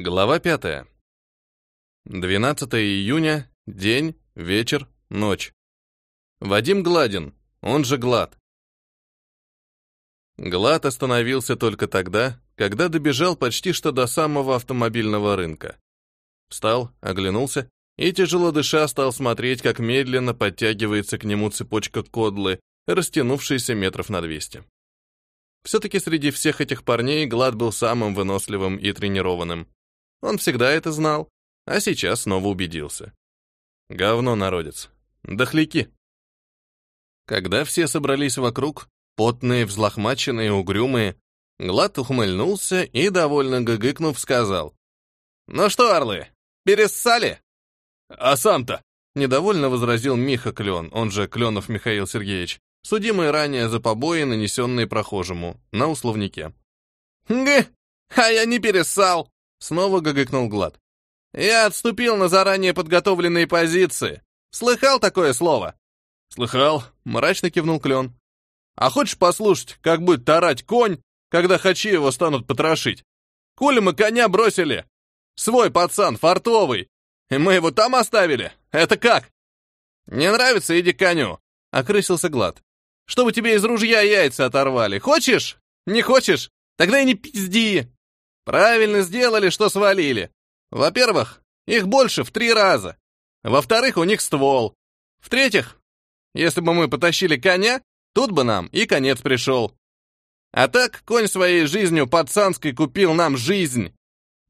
Глава 5. 12 июня, день, вечер, ночь. Вадим Гладин, он же Глад. Глад остановился только тогда, когда добежал почти что до самого автомобильного рынка. Встал, оглянулся и, тяжело дыша, стал смотреть, как медленно подтягивается к нему цепочка кодлы, растянувшаяся метров на 200. Все-таки среди всех этих парней Глад был самым выносливым и тренированным. Он всегда это знал, а сейчас снова убедился. Говно, народец. Дохляки. Когда все собрались вокруг, потные, взлохмаченные, угрюмые, Глад ухмыльнулся и, довольно гыгыкнув, сказал. «Ну что, орлы, перессали?» «А сам-то?» — недовольно возразил Миха Клен, он же Кленов Михаил Сергеевич, судимый ранее за побои, нанесенные прохожему, на условнике. «Г, а я не перессал!» Снова гогыкнул Глад. «Я отступил на заранее подготовленные позиции. Слыхал такое слово?» «Слыхал», — мрачно кивнул Клен. «А хочешь послушать, как будет тарать конь, когда хачи его станут потрошить? Коли мы коня бросили? Свой пацан, фартовый. И мы его там оставили? Это как?» «Не нравится, иди к коню», — окрысился Глад. «Чтобы тебе из ружья яйца оторвали. Хочешь? Не хочешь? Тогда и не пизди!» Правильно сделали, что свалили. Во-первых, их больше в три раза. Во-вторых, у них ствол. В-третьих, если бы мы потащили коня, тут бы нам и конец пришел. А так, конь своей жизнью пацанской купил нам жизнь.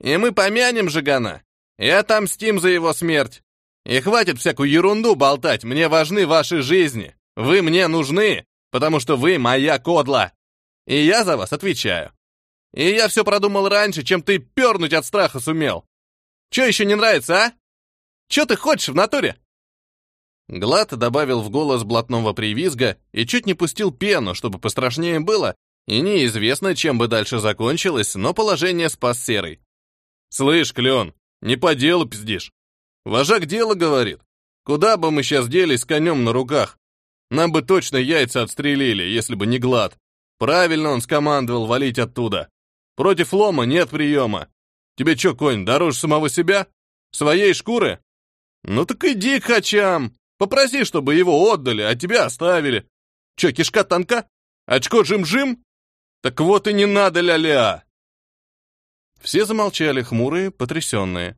И мы помянем Жигана и отомстим за его смерть. И хватит всякую ерунду болтать, мне важны ваши жизни. Вы мне нужны, потому что вы моя кодла. И я за вас отвечаю. И я все продумал раньше, чем ты пернуть от страха сумел. Че еще не нравится, а? Че ты хочешь в натуре?» Глад добавил в голос блатного привизга и чуть не пустил пену, чтобы пострашнее было, и неизвестно, чем бы дальше закончилось, но положение спас Серый. «Слышь, Клен, не по делу пиздишь. Вожак дело говорит. Куда бы мы сейчас делись с конем на руках? Нам бы точно яйца отстрелили, если бы не Глад. Правильно он скомандовал валить оттуда. Против лома нет приема. Тебе что, конь, дороже самого себя? Своей шкуры? Ну так иди к хачам. Попроси, чтобы его отдали, а тебя оставили. Че, кишка тонка? Очко жим-жим? Так вот и не надо ля-ля. Все замолчали, хмурые, потрясенные.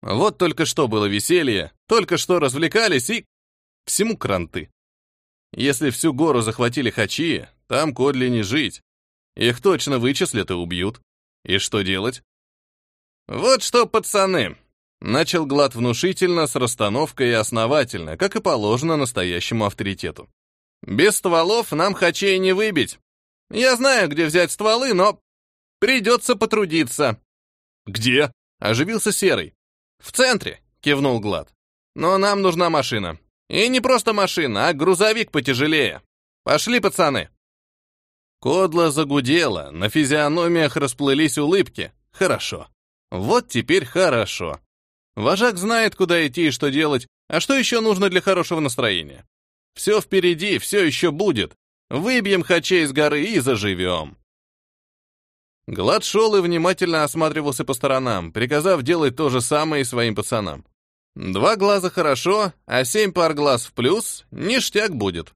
Вот только что было веселье, только что развлекались и... Всему кранты. Если всю гору захватили хачи, там Кодли не жить. Их точно вычислят и убьют. И что делать? Вот что, пацаны, начал Глад внушительно, с расстановкой и основательно, как и положено настоящему авторитету. Без стволов нам хачей не выбить. Я знаю, где взять стволы, но придется потрудиться. Где? Оживился Серый. В центре, кивнул Глад. Но нам нужна машина. И не просто машина, а грузовик потяжелее. Пошли, пацаны. Кодла загудела, на физиономиях расплылись улыбки. Хорошо. Вот теперь хорошо. Вожак знает, куда идти и что делать, а что еще нужно для хорошего настроения. Все впереди, все еще будет. Выбьем хачей из горы и заживем. Глад шел и внимательно осматривался по сторонам, приказав делать то же самое и своим пацанам. Два глаза хорошо, а семь пар глаз в плюс — ништяк будет.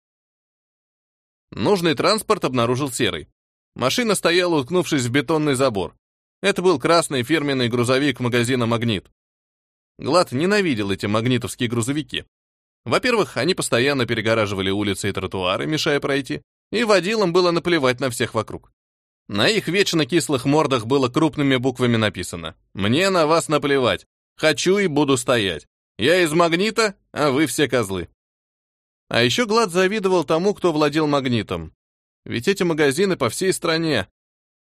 Нужный транспорт обнаружил серый. Машина стояла, уткнувшись в бетонный забор. Это был красный фирменный грузовик магазина «Магнит». Глад ненавидел эти магнитовские грузовики. Во-первых, они постоянно перегораживали улицы и тротуары, мешая пройти, и водилам было наплевать на всех вокруг. На их вечно кислых мордах было крупными буквами написано «Мне на вас наплевать. Хочу и буду стоять. Я из магнита, а вы все козлы». А еще Глад завидовал тому, кто владел магнитом. Ведь эти магазины по всей стране.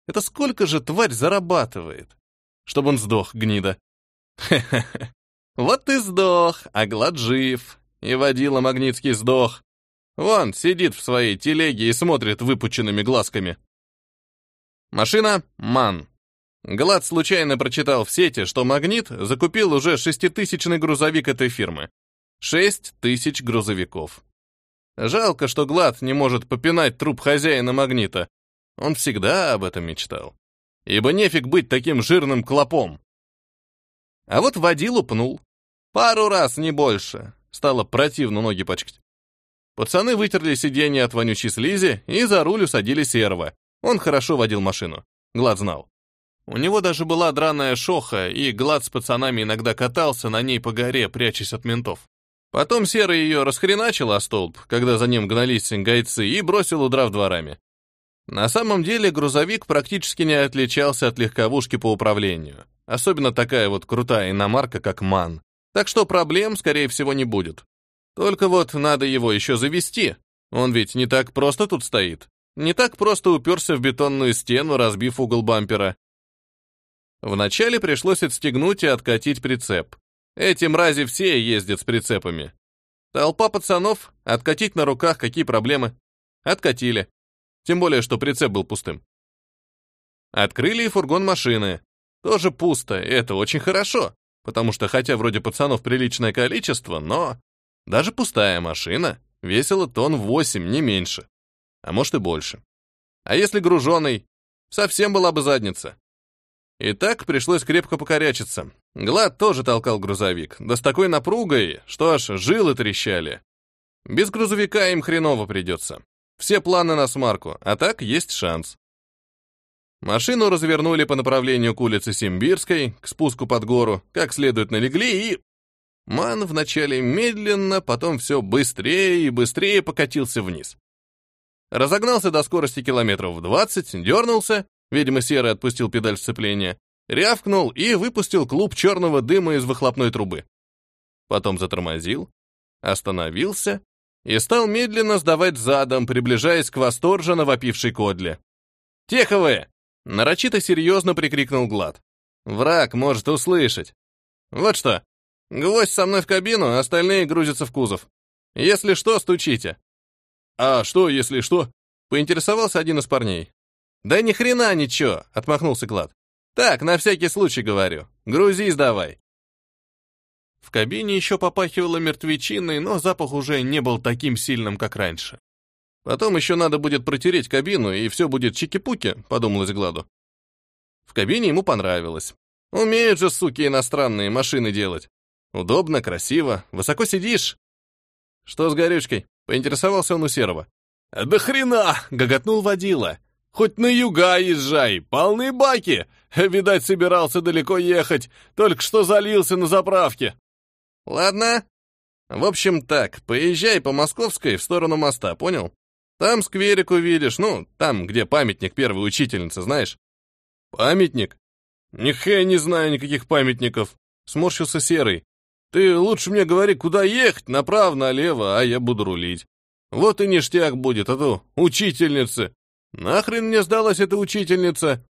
Это сколько же тварь зарабатывает? Чтобы он сдох, гнида. Хе-хе-хе. Вот ты сдох, а Глад жив. И водила магнитский сдох. Вон, сидит в своей телеге и смотрит выпученными глазками. Машина «Ман». Глад случайно прочитал в сети, что «Магнит» закупил уже шеститысячный грузовик этой фирмы. Шесть тысяч грузовиков. Жалко, что Глад не может попинать труп хозяина магнита. Он всегда об этом мечтал. Ибо нефиг быть таким жирным клопом. А вот водилу пнул. Пару раз, не больше. Стало противно ноги пачкать. Пацаны вытерли сиденье от вонючей слизи и за руль усадили серого. Он хорошо водил машину. Глад знал. У него даже была драная шоха, и Глад с пацанами иногда катался на ней по горе, прячась от ментов. Потом Серый ее расхреначил о столб, когда за ним гнались гайцы, и бросил, удрав дворами. На самом деле грузовик практически не отличался от легковушки по управлению. Особенно такая вот крутая иномарка, как МАН. Так что проблем, скорее всего, не будет. Только вот надо его еще завести. Он ведь не так просто тут стоит. Не так просто уперся в бетонную стену, разбив угол бампера. Вначале пришлось отстегнуть и откатить прицеп. Эти мрази все ездят с прицепами. Толпа пацанов, откатить на руках, какие проблемы? Откатили. Тем более, что прицеп был пустым. Открыли и фургон машины. Тоже пусто, это очень хорошо, потому что хотя вроде пацанов приличное количество, но даже пустая машина весила тонн 8, не меньше. А может и больше. А если груженый, совсем была бы задница. И так пришлось крепко покорячиться. Глад тоже толкал грузовик, да с такой напругой, что аж жилы трещали. Без грузовика им хреново придется. Все планы на смарку, а так есть шанс. Машину развернули по направлению к улице Симбирской, к спуску под гору, как следует налегли и... Ман вначале медленно, потом все быстрее и быстрее покатился вниз. Разогнался до скорости километров в 20, дернулся Видимо, Серый отпустил педаль сцепления, рявкнул и выпустил клуб черного дыма из выхлопной трубы. Потом затормозил, остановился и стал медленно сдавать задом, приближаясь к восторженно вопившей кодле. «Теховые!» — нарочито серьезно прикрикнул Глад. «Враг может услышать. Вот что, гвоздь со мной в кабину, остальные грузятся в кузов. Если что, стучите». «А что, если что?» — поинтересовался один из парней. «Да ни хрена ничего!» — отмахнулся Глад. «Так, на всякий случай говорю. Грузись давай!» В кабине еще попахивало мертвечиной, но запах уже не был таким сильным, как раньше. Потом еще надо будет протереть кабину, и все будет чики-пуки, подумалось Гладу. В кабине ему понравилось. Умеют же, суки, иностранные машины делать. Удобно, красиво, высоко сидишь. Что с горючкой? Поинтересовался он у Серого. «Да хрена!» — гоготнул водила. Хоть на юга езжай, полны баки. Видать, собирался далеко ехать, только что залился на заправке. Ладно. В общем так, поезжай по Московской в сторону моста, понял? Там скверик увидишь, ну, там, где памятник первой учительницы, знаешь? Памятник? Нихе не знаю никаких памятников. Сморщился Серый. Ты лучше мне говори, куда ехать, направо, налево, а я буду рулить. Вот и ништяк будет, а то учительницы. Нахрен мне сдалась эта учительница?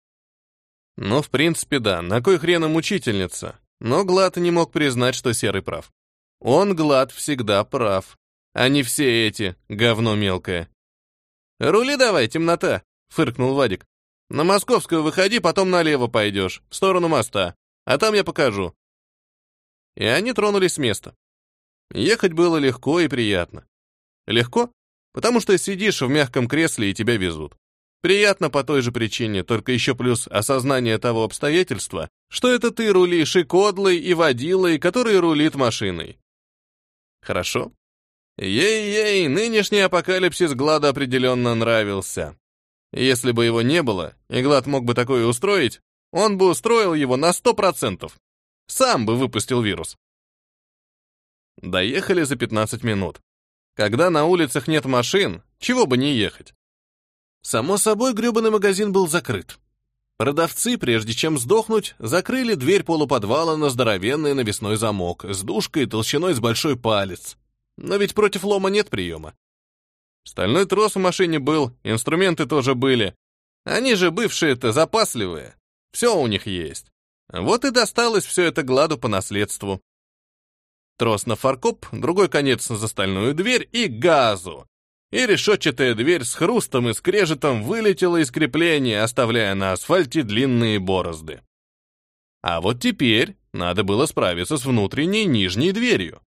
Ну, в принципе, да, на кой хрен им учительница? Но Глад не мог признать, что Серый прав. Он, Глад, всегда прав, а не все эти, говно мелкое. «Рули давай, темнота!» — фыркнул Вадик. «На Московскую выходи, потом налево пойдешь, в сторону моста, а там я покажу». И они тронулись с места. Ехать было легко и приятно. Легко, потому что сидишь в мягком кресле и тебя везут. Приятно по той же причине, только еще плюс осознание того обстоятельства, что это ты рулишь и кодлой, и водилой, который рулит машиной. Хорошо. Ей-ей, нынешний апокалипсис Глада определенно нравился. Если бы его не было, и Глад мог бы такое устроить, он бы устроил его на сто процентов. Сам бы выпустил вирус. Доехали за 15 минут. Когда на улицах нет машин, чего бы не ехать. Само собой, грёбаный магазин был закрыт. Продавцы, прежде чем сдохнуть, закрыли дверь полуподвала на здоровенный навесной замок с душкой толщиной с большой палец. Но ведь против лома нет приема. Стальной трос в машине был, инструменты тоже были. Они же бывшие-то запасливые. Все у них есть. Вот и досталось все это Гладу по наследству. Трос на фаркоп, другой конец за стальную дверь и газу и решетчатая дверь с хрустом и скрежетом вылетела из крепления, оставляя на асфальте длинные борозды. А вот теперь надо было справиться с внутренней нижней дверью.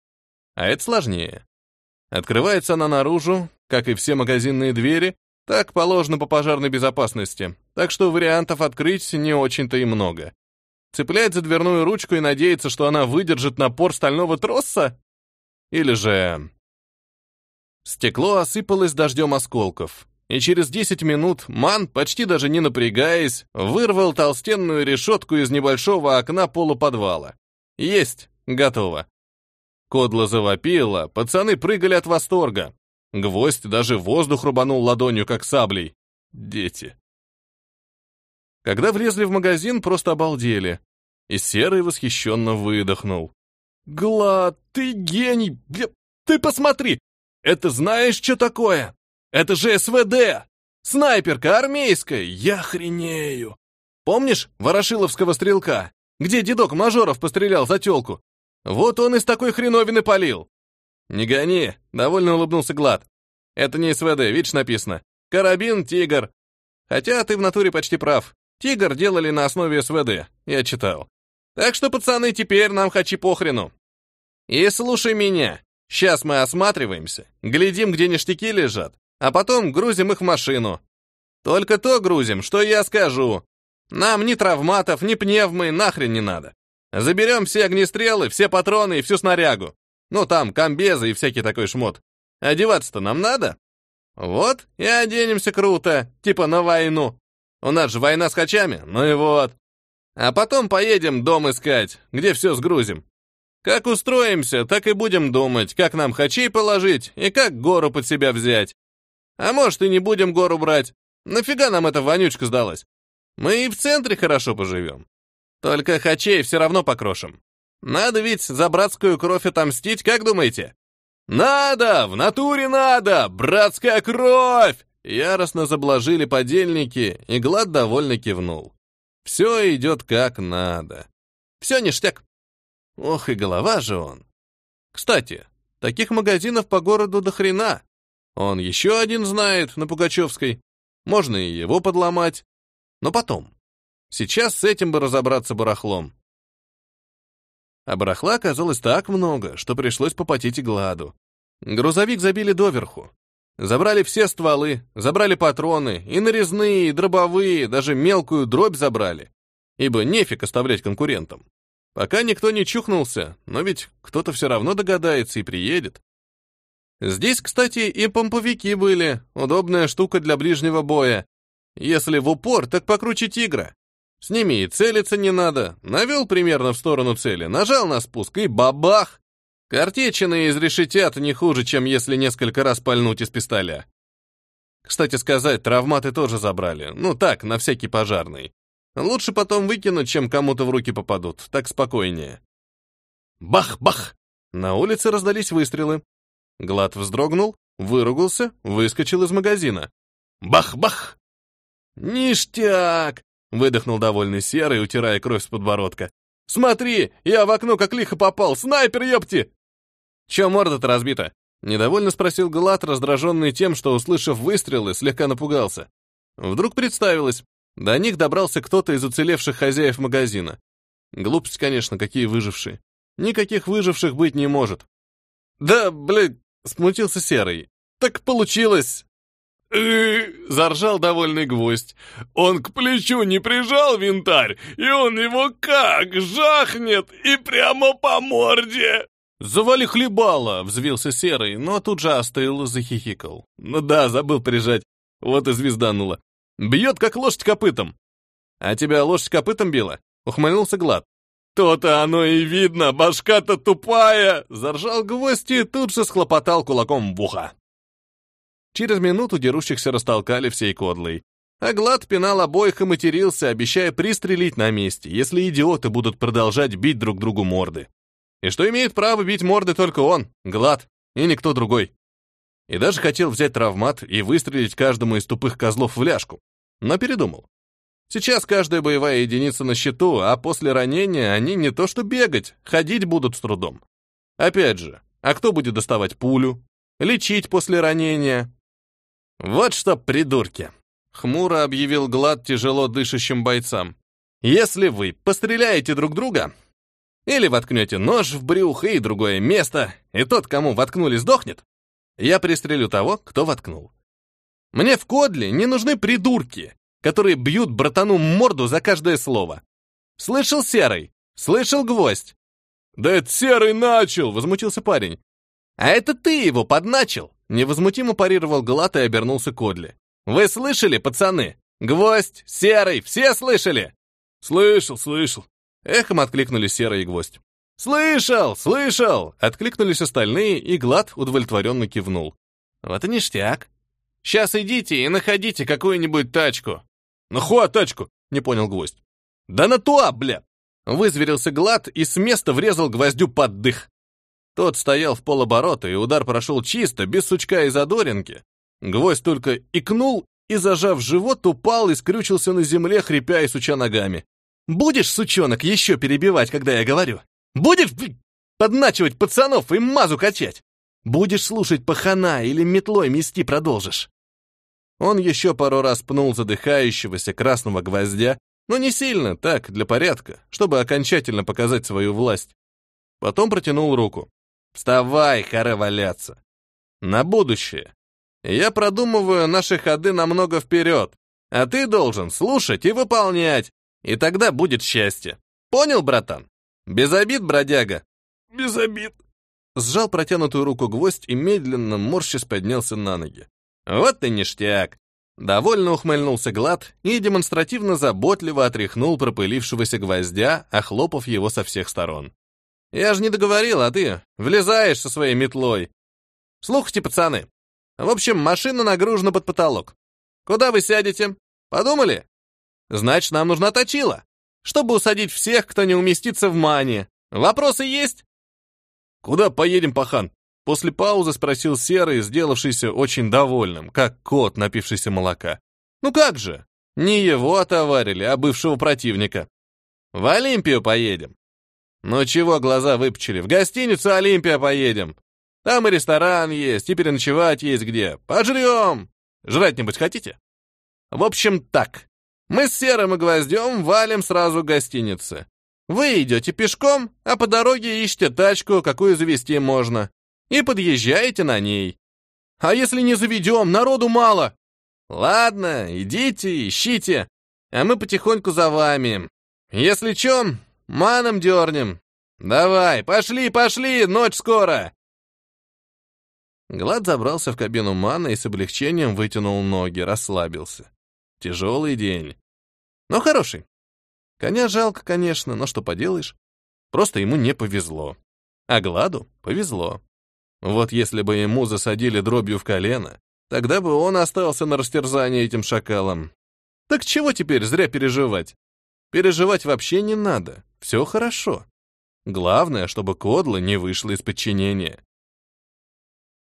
А это сложнее. Открывается она наружу, как и все магазинные двери, так положено по пожарной безопасности, так что вариантов открыть не очень-то и много. Цеплять за дверную ручку и надеяться, что она выдержит напор стального троса? Или же... Стекло осыпалось дождем осколков, и через 10 минут Ман, почти даже не напрягаясь, вырвал толстенную решетку из небольшого окна полуподвала. Есть, готово. Кодла завопила, пацаны прыгали от восторга. Гвоздь даже воздух рубанул ладонью, как саблей. Дети. Когда влезли в магазин, просто обалдели. И Серый восхищенно выдохнул. «Глад, ты гений! Ты посмотри! Это знаешь, что такое? Это же СВД! Снайперка армейская! Я хренею! Помнишь Ворошиловского стрелка, где дедок Мажоров пострелял за тёлку? Вот он из такой хреновины полил!» «Не гони!» — довольно улыбнулся Глад. «Это не СВД, видишь, написано. Карабин «Тигр». Хотя ты в натуре почти прав. «Тигр» делали на основе СВД, я читал. Так что, пацаны, теперь нам хачи похрену. И слушай меня. Сейчас мы осматриваемся, глядим, где ништяки лежат, а потом грузим их в машину. Только то грузим, что я скажу. Нам ни травматов, ни пневмы нахрен не надо. Заберем все огнестрелы, все патроны и всю снарягу. Ну, там, комбезы и всякий такой шмот. Одеваться-то нам надо? Вот, и оденемся круто, типа на войну. У нас же война с хачами, ну и вот. А потом поедем дом искать, где все сгрузим. Как устроимся, так и будем думать, как нам хачей положить и как гору под себя взять. А может, и не будем гору брать. Нафига нам эта вонючка сдалась? Мы и в центре хорошо поживем. Только хачей все равно покрошим. Надо ведь за братскую кровь отомстить, как думаете? Надо! В натуре надо! Братская кровь! Яростно заблажили подельники, и Глад довольно кивнул. Все идет как надо. Все ништяк. Ох, и голова же он. Кстати, таких магазинов по городу до хрена. Он еще один знает, на Пугачевской. Можно и его подломать. Но потом. Сейчас с этим бы разобраться барахлом. А барахла оказалось так много, что пришлось попотеть и гладу. Грузовик забили доверху. Забрали все стволы, забрали патроны, и нарезные, и дробовые, даже мелкую дробь забрали. Ибо нефиг оставлять конкурентам. Пока никто не чухнулся, но ведь кто-то все равно догадается и приедет. Здесь, кстати, и помповики были, удобная штука для ближнего боя. Если в упор, так покруче тигра. С ними и целиться не надо. Навел примерно в сторону цели, нажал на спуск и бабах! Картечины изрешетят не хуже, чем если несколько раз пальнуть из пистоля. Кстати сказать, травматы тоже забрали. Ну так, на всякий пожарный. Лучше потом выкинуть, чем кому-то в руки попадут. Так спокойнее. Бах-бах! На улице раздались выстрелы. Глад вздрогнул, выругался, выскочил из магазина. Бах-бах! «Ништяк!» — выдохнул довольный Серый, утирая кровь с подбородка. «Смотри, я в окно как лихо попал! Снайпер, ёпти!» «Чё морда-то разбита?» — недовольно спросил Глад, раздраженный тем, что, услышав выстрелы, слегка напугался. Вдруг представилось. До них добрался кто-то из уцелевших хозяев магазина. Глупость, конечно, какие выжившие. Никаких выживших быть не может. «Да, блядь!» — смутился Серый. «Так получилось!» заржал довольный гвоздь. Он к плечу не прижал винтарь, и он его как жахнет и прямо по морде. «Завали хлебало!» — взвился Серый, но тут же остыл, захихикал. «Ну да, забыл прижать. Вот и звездануло. Бьет, как лошадь копытом». «А тебя лошадь копытом била?» — ухмыльнулся Глад. «То-то оно и видно, башка-то тупая!» — заржал гвоздь и тут же схлопотал кулаком в ухо. Через минуту дерущихся растолкали всей кодлой. А Глад пинал обоих и матерился, обещая пристрелить на месте, если идиоты будут продолжать бить друг другу морды. И что имеет право бить морды только он, Глад, и никто другой. И даже хотел взять травмат и выстрелить каждому из тупых козлов в ляжку, но передумал. Сейчас каждая боевая единица на счету, а после ранения они не то что бегать, ходить будут с трудом. Опять же, а кто будет доставать пулю? Лечить после ранения? Вот что, придурки! Хмуро объявил Глад тяжело дышащим бойцам. Если вы постреляете друг друга, или воткнете нож в брюхо и другое место, и тот, кому воткнули, сдохнет. Я пристрелю того, кто воткнул. Мне в кодле не нужны придурки, которые бьют братану морду за каждое слово. Слышал Серый? Слышал Гвоздь?» «Да это Серый начал!» — возмутился парень. «А это ты его подначил!» — невозмутимо парировал Глат и обернулся к Одли. «Вы слышали, пацаны? Гвоздь, Серый, все слышали?» «Слышал, слышал!» Эхом откликнули Серый и Гвоздь. «Слышал, слышал!» — откликнулись остальные, и Глад удовлетворенно кивнул. «Вот и ништяк. Сейчас идите и находите какую-нибудь тачку». «Нахуя тачку?» — не понял Гвоздь. «Да на туа, бля!» Вызверился Глад и с места врезал гвоздю под дых. Тот стоял в полоборота, и удар прошел чисто, без сучка и задоринки. Гвоздь только икнул и, зажав живот, упал и скрючился на земле, хрипя и суча ногами. «Будешь, сучонок, еще перебивать, когда я говорю? Будешь подначивать пацанов и мазу качать? Будешь слушать пахана или метлой мести продолжишь?» Он еще пару раз пнул задыхающегося красного гвоздя, но не сильно, так, для порядка, чтобы окончательно показать свою власть. Потом протянул руку. Вставай, харе валяться. На будущее. Я продумываю наши ходы намного вперед, а ты должен слушать и выполнять, и тогда будет счастье. Понял, братан? Без обид, бродяга. Без обид. Сжал протянутую руку гвоздь и медленно, морщись, поднялся на ноги. Вот и ништяк. Довольно ухмыльнулся Глад и демонстративно заботливо отряхнул пропылившегося гвоздя, охлопав его со всех сторон. Я же не договорил, а ты влезаешь со своей метлой. Слухайте, пацаны. В общем, машина нагружена под потолок. Куда вы сядете? Подумали? Значит, нам нужна точила, чтобы усадить всех, кто не уместится в мане. Вопросы есть? Куда поедем, пахан? После паузы спросил Серый, сделавшийся очень довольным, как кот, напившийся молока. Ну как же? Не его отоварили, а бывшего противника. В Олимпию поедем. «Ну чего глаза выпучили? В гостиницу «Олимпия» поедем. Там и ресторан есть, и переночевать есть где. Пожрем! Жрать-нибудь хотите?» В общем, так. Мы с Серым и Гвоздем валим сразу к. Вы идете пешком, а по дороге ищете тачку, какую завести можно. И подъезжаете на ней. А если не заведем, народу мало. Ладно, идите, ищите, а мы потихоньку за вами. Если чем, Маном дернем. Давай, пошли, пошли, ночь скоро. Глад забрался в кабину Мана и с облегчением вытянул ноги, расслабился. Тяжелый день. Но хороший. Коня жалко, конечно, но что поделаешь. Просто ему не повезло. А Гладу повезло. Вот если бы ему засадили дробью в колено, тогда бы он остался на растерзании этим шакалом. Так чего теперь зря переживать? Переживать вообще не надо. Все хорошо. Главное, чтобы Кодла не вышла из подчинения.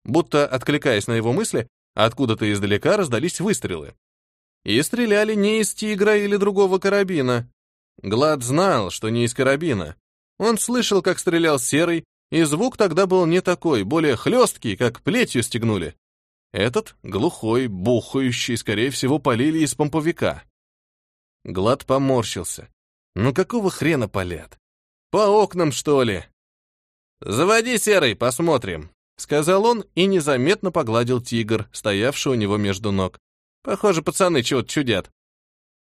Будто, откликаясь на его мысли, откуда-то издалека раздались выстрелы. И стреляли не из тигра или другого карабина. Глад знал, что не из карабина. Он слышал, как стрелял серый, и звук тогда был не такой, более хлесткий, как плетью стегнули. Этот глухой, бухающий, скорее всего, полили из помповика. Глад поморщился. Ну какого хрена палят? По окнам, что ли? Заводи, Серый, посмотрим, сказал он и незаметно погладил тигр, стоявший у него между ног. Похоже, пацаны чего-то чудят.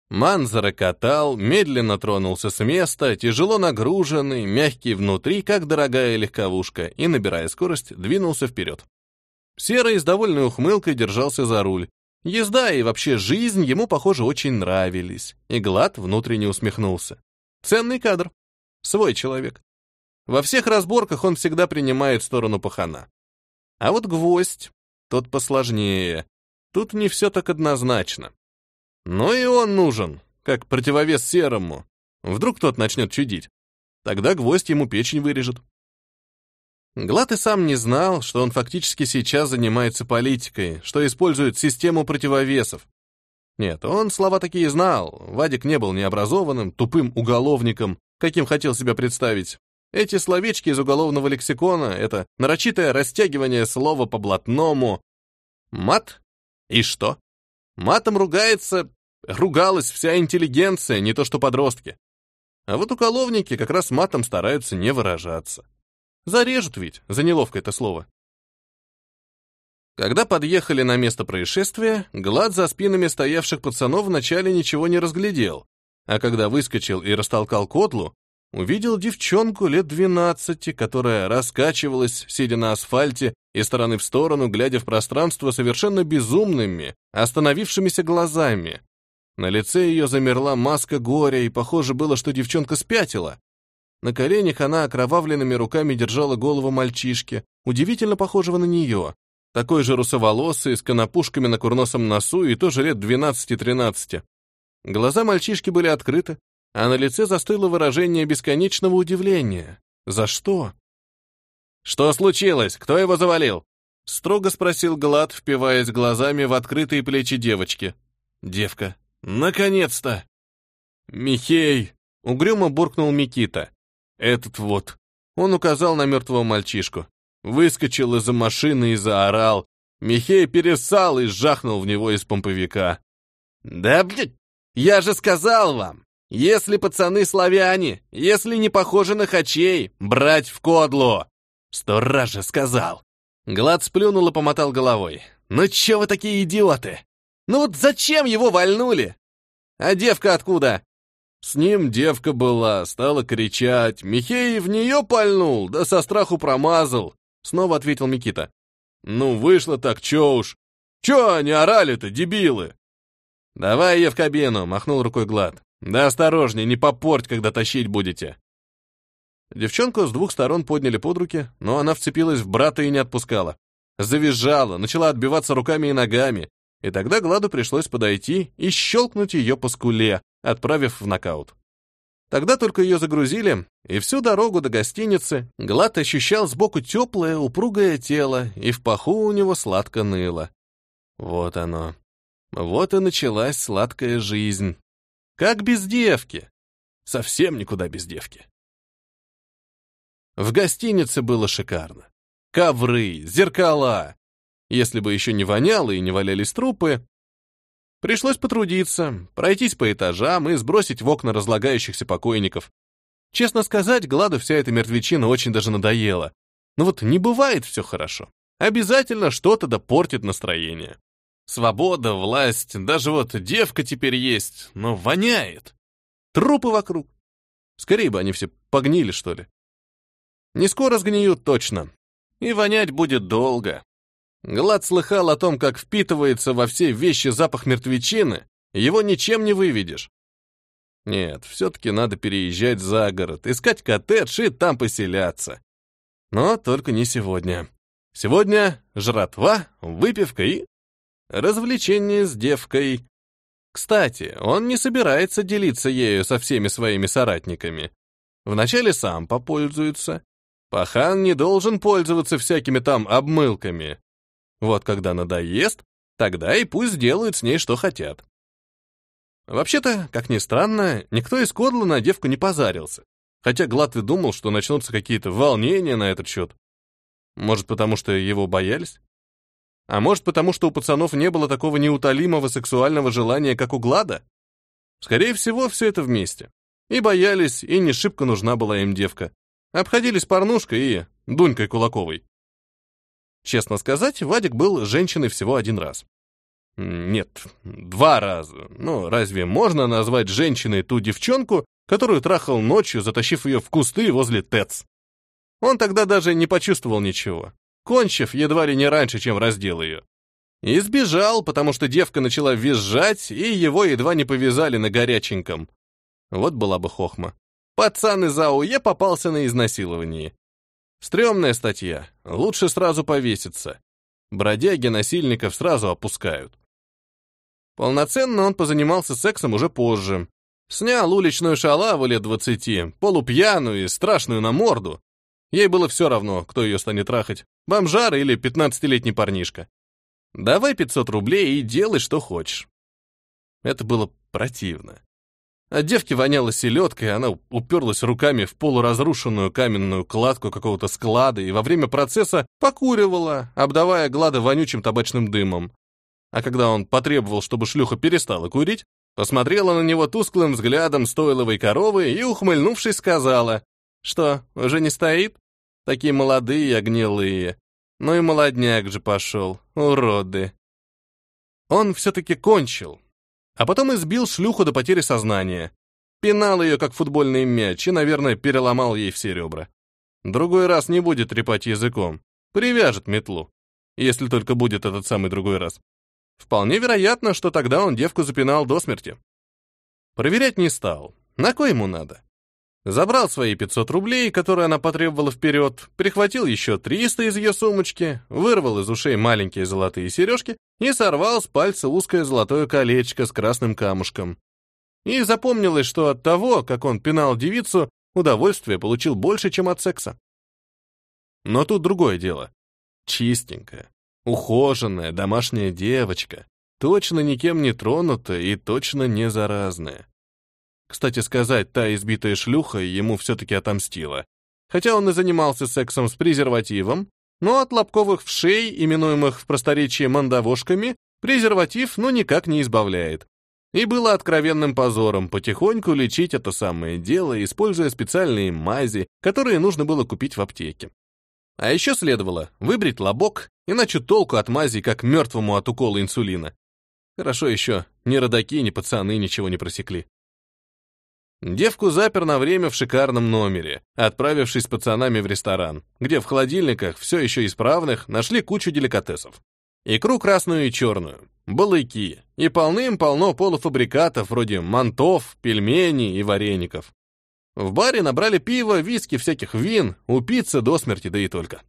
Ман зарокотал, медленно тронулся с места, тяжело нагруженный, мягкий внутри, как дорогая легковушка, и, набирая скорость, двинулся вперед. Серый с довольной ухмылкой держался за руль, Езда и вообще жизнь ему, похоже, очень нравились, и Глад внутренне усмехнулся. Ценный кадр. Свой человек. Во всех разборках он всегда принимает сторону пахана. А вот гвоздь, тот посложнее. Тут не все так однозначно. Но и он нужен, как противовес серому. Вдруг тот начнет чудить. Тогда гвоздь ему печень вырежет. Глад и сам не знал, что он фактически сейчас занимается политикой, что использует систему противовесов. Нет, он слова такие знал. Вадик не был необразованным, тупым уголовником, каким хотел себя представить. Эти словечки из уголовного лексикона — это нарочитое растягивание слова по блатному. Мат? И что? Матом ругается... Ругалась вся интеллигенция, не то что подростки. А вот уголовники как раз матом стараются не выражаться. Зарежут ведь за неловкое это слово. Когда подъехали на место происшествия, Глад за спинами стоявших пацанов вначале ничего не разглядел. а когда выскочил и растолкал котлу, увидел девчонку лет двенадцати, которая раскачивалась, сидя на асфальте, из стороны в сторону, глядя в пространство совершенно безумными, остановившимися глазами. На лице ее замерла маска горя, и похоже было, что девчонка спятила. На коленях она окровавленными руками держала голову мальчишки, удивительно похожего на нее, такой же русоволосый, с конопушками на курносом носу и тоже лет 12-13. Глаза мальчишки были открыты, а на лице застыло выражение бесконечного удивления. За что? «Что случилось? Кто его завалил?» Строго спросил Глад, впиваясь глазами в открытые плечи девочки. «Девка, наконец-то!» «Михей!» — угрюмо буркнул Микита. «Этот вот». Он указал на мертвого мальчишку. Выскочил из-за машины и заорал. Михей пересал и жахнул в него из помповика. «Да, блядь, я же сказал вам, если пацаны славяне, если не похожи на хачей, брать в кодло!» Сто раз же сказал. Глад сплюнул и помотал головой. «Ну че вы такие идиоты? Ну вот зачем его вальнули? А девка откуда?» С ним девка была, стала кричать. Михей в нее пальнул, да со страху промазал. Снова ответил Микита. Ну, вышло так, чё уж. Чё они орали-то, дебилы? Давай ее в кабину, махнул рукой Глад. Да осторожней, не попорть, когда тащить будете. Девчонку с двух сторон подняли под руки, но она вцепилась в брата и не отпускала. Завизжала, начала отбиваться руками и ногами, и тогда Гладу пришлось подойти и щелкнуть ее по скуле, отправив в нокаут. Тогда только ее загрузили, и всю дорогу до гостиницы Глад ощущал сбоку теплое, упругое тело, и в паху у него сладко ныло. Вот оно. Вот и началась сладкая жизнь. Как без девки. Совсем никуда без девки. В гостинице было шикарно. Ковры, зеркала. Если бы еще не воняло и не валялись трупы, Пришлось потрудиться, пройтись по этажам и сбросить в окна разлагающихся покойников. Честно сказать, Гладу вся эта мертвечина очень даже надоела. Но вот не бывает все хорошо. Обязательно что-то да портит настроение. Свобода, власть, даже вот девка теперь есть, но воняет. Трупы вокруг. Скорее бы они все погнили, что ли. Не скоро сгниют точно. И вонять будет долго. Глад слыхал о том, как впитывается во все вещи запах мертвечины, его ничем не выведешь. Нет, все-таки надо переезжать за город, искать коттедж и там поселяться. Но только не сегодня. Сегодня жратва, выпивка и развлечение с девкой. Кстати, он не собирается делиться ею со всеми своими соратниками. Вначале сам попользуется. Пахан не должен пользоваться всякими там обмылками. Вот когда надоест, тогда и пусть делают с ней что хотят. Вообще-то, как ни странно, никто из Кодла на девку не позарился. Хотя Глад думал, что начнутся какие-то волнения на этот счет. Может, потому что его боялись? А может, потому что у пацанов не было такого неутолимого сексуального желания, как у Глада? Скорее всего, все это вместе. И боялись, и не шибко нужна была им девка. Обходились порнушкой и Дунькой Кулаковой. Честно сказать, Вадик был женщиной всего один раз. Нет, два раза. Ну, разве можно назвать женщиной ту девчонку, которую трахал ночью, затащив ее в кусты возле ТЭЦ? Он тогда даже не почувствовал ничего, кончив едва ли не раньше, чем раздел ее. И сбежал, потому что девка начала визжать, и его едва не повязали на горяченьком. Вот была бы хохма. Пацан из АУЕ попался на изнасиловании. Стремная статья. Лучше сразу повеситься. Бродяги насильников сразу опускают. Полноценно он позанимался сексом уже позже. Снял уличную шалаву лет двадцати, полупьяную и страшную на морду. Ей было все равно, кто ее станет трахать, бомжар или пятнадцатилетний парнишка. Давай пятьсот рублей и делай, что хочешь. Это было противно. От девки воняло селедкой, она уперлась руками в полуразрушенную каменную кладку какого-то склада и во время процесса покуривала, обдавая Глада вонючим табачным дымом. А когда он потребовал, чтобы шлюха перестала курить, посмотрела на него тусклым взглядом стойловой коровы и, ухмыльнувшись, сказала, что, уже не стоит? Такие молодые, и гнилые. Ну и молодняк же пошел, уроды. Он все-таки кончил, а потом избил шлюху до потери сознания. пинал ее, как футбольный мяч, и, наверное, переломал ей все ребра. Другой раз не будет трепать языком, привяжет метлу, если только будет этот самый другой раз. Вполне вероятно, что тогда он девку запинал до смерти. Проверять не стал. На кой ему надо? Забрал свои 500 рублей, которые она потребовала вперед, прихватил еще 300 из ее сумочки, вырвал из ушей маленькие золотые сережки и сорвал с пальца узкое золотое колечко с красным камушком. И запомнилось, что от того, как он пинал девицу, удовольствие получил больше, чем от секса. Но тут другое дело. Чистенькая, ухоженная домашняя девочка, точно никем не тронутая и точно не заразная. Кстати сказать, та избитая шлюха ему все-таки отомстила. Хотя он и занимался сексом с презервативом, но от лобковых вшей, именуемых в просторечии мандавошками, презерватив ну никак не избавляет. И было откровенным позором потихоньку лечить это самое дело, используя специальные мази, которые нужно было купить в аптеке. А еще следовало выбрить лобок, иначе толку от мази, как мертвому от укола инсулина. Хорошо еще, ни родаки, ни пацаны ничего не просекли. Девку запер на время в шикарном номере, отправившись с пацанами в ресторан, где в холодильниках, все еще исправных, нашли кучу деликатесов. Икру красную и черную, балыки и полным-полно полуфабрикатов вроде мантов, пельменей и вареников. В баре набрали пиво, виски, всяких вин, упиться до смерти, да и только.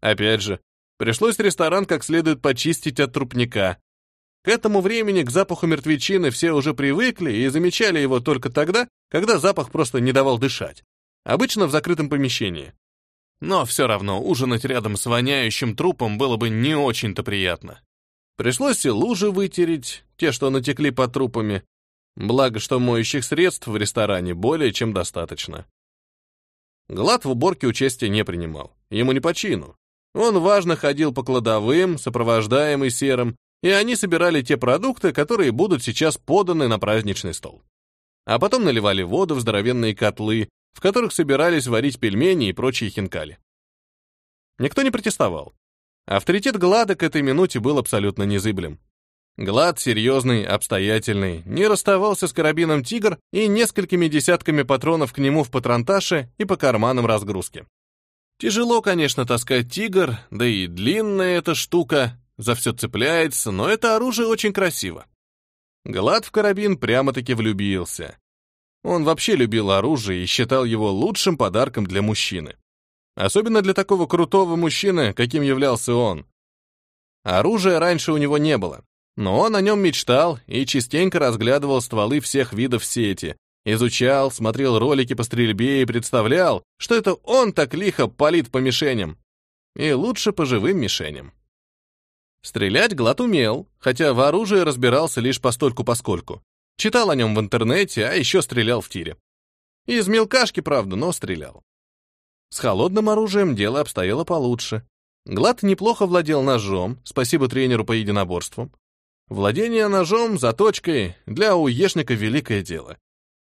Опять же, пришлось ресторан как следует почистить от трупника, к этому времени к запаху мертвечины все уже привыкли и замечали его только тогда, когда запах просто не давал дышать. Обычно в закрытом помещении. Но все равно ужинать рядом с воняющим трупом было бы не очень-то приятно. Пришлось и лужи вытереть, те, что натекли под трупами. Благо, что моющих средств в ресторане более чем достаточно. Глад в уборке участия не принимал. Ему не по чину. Он важно ходил по кладовым, сопровождаемый серым, и они собирали те продукты, которые будут сейчас поданы на праздничный стол. А потом наливали воду в здоровенные котлы, в которых собирались варить пельмени и прочие хинкали. Никто не протестовал. Авторитет Глада к этой минуте был абсолютно незыблем. Глад серьезный, обстоятельный, не расставался с карабином «Тигр» и несколькими десятками патронов к нему в патронташе и по карманам разгрузки. Тяжело, конечно, таскать «Тигр», да и длинная эта штука, за все цепляется, но это оружие очень красиво. Глад в карабин прямо-таки влюбился. Он вообще любил оружие и считал его лучшим подарком для мужчины. Особенно для такого крутого мужчины, каким являлся он. Оружия раньше у него не было, но он о нем мечтал и частенько разглядывал стволы всех видов сети, изучал, смотрел ролики по стрельбе и представлял, что это он так лихо палит по мишеням. И лучше по живым мишеням. Стрелять Глад умел, хотя в оружии разбирался лишь постольку-поскольку. Читал о нем в интернете, а еще стрелял в тире. Из мелкашки, правда, но стрелял. С холодным оружием дело обстояло получше. Глад неплохо владел ножом, спасибо тренеру по единоборствам. Владение ножом заточкой для уешника великое дело.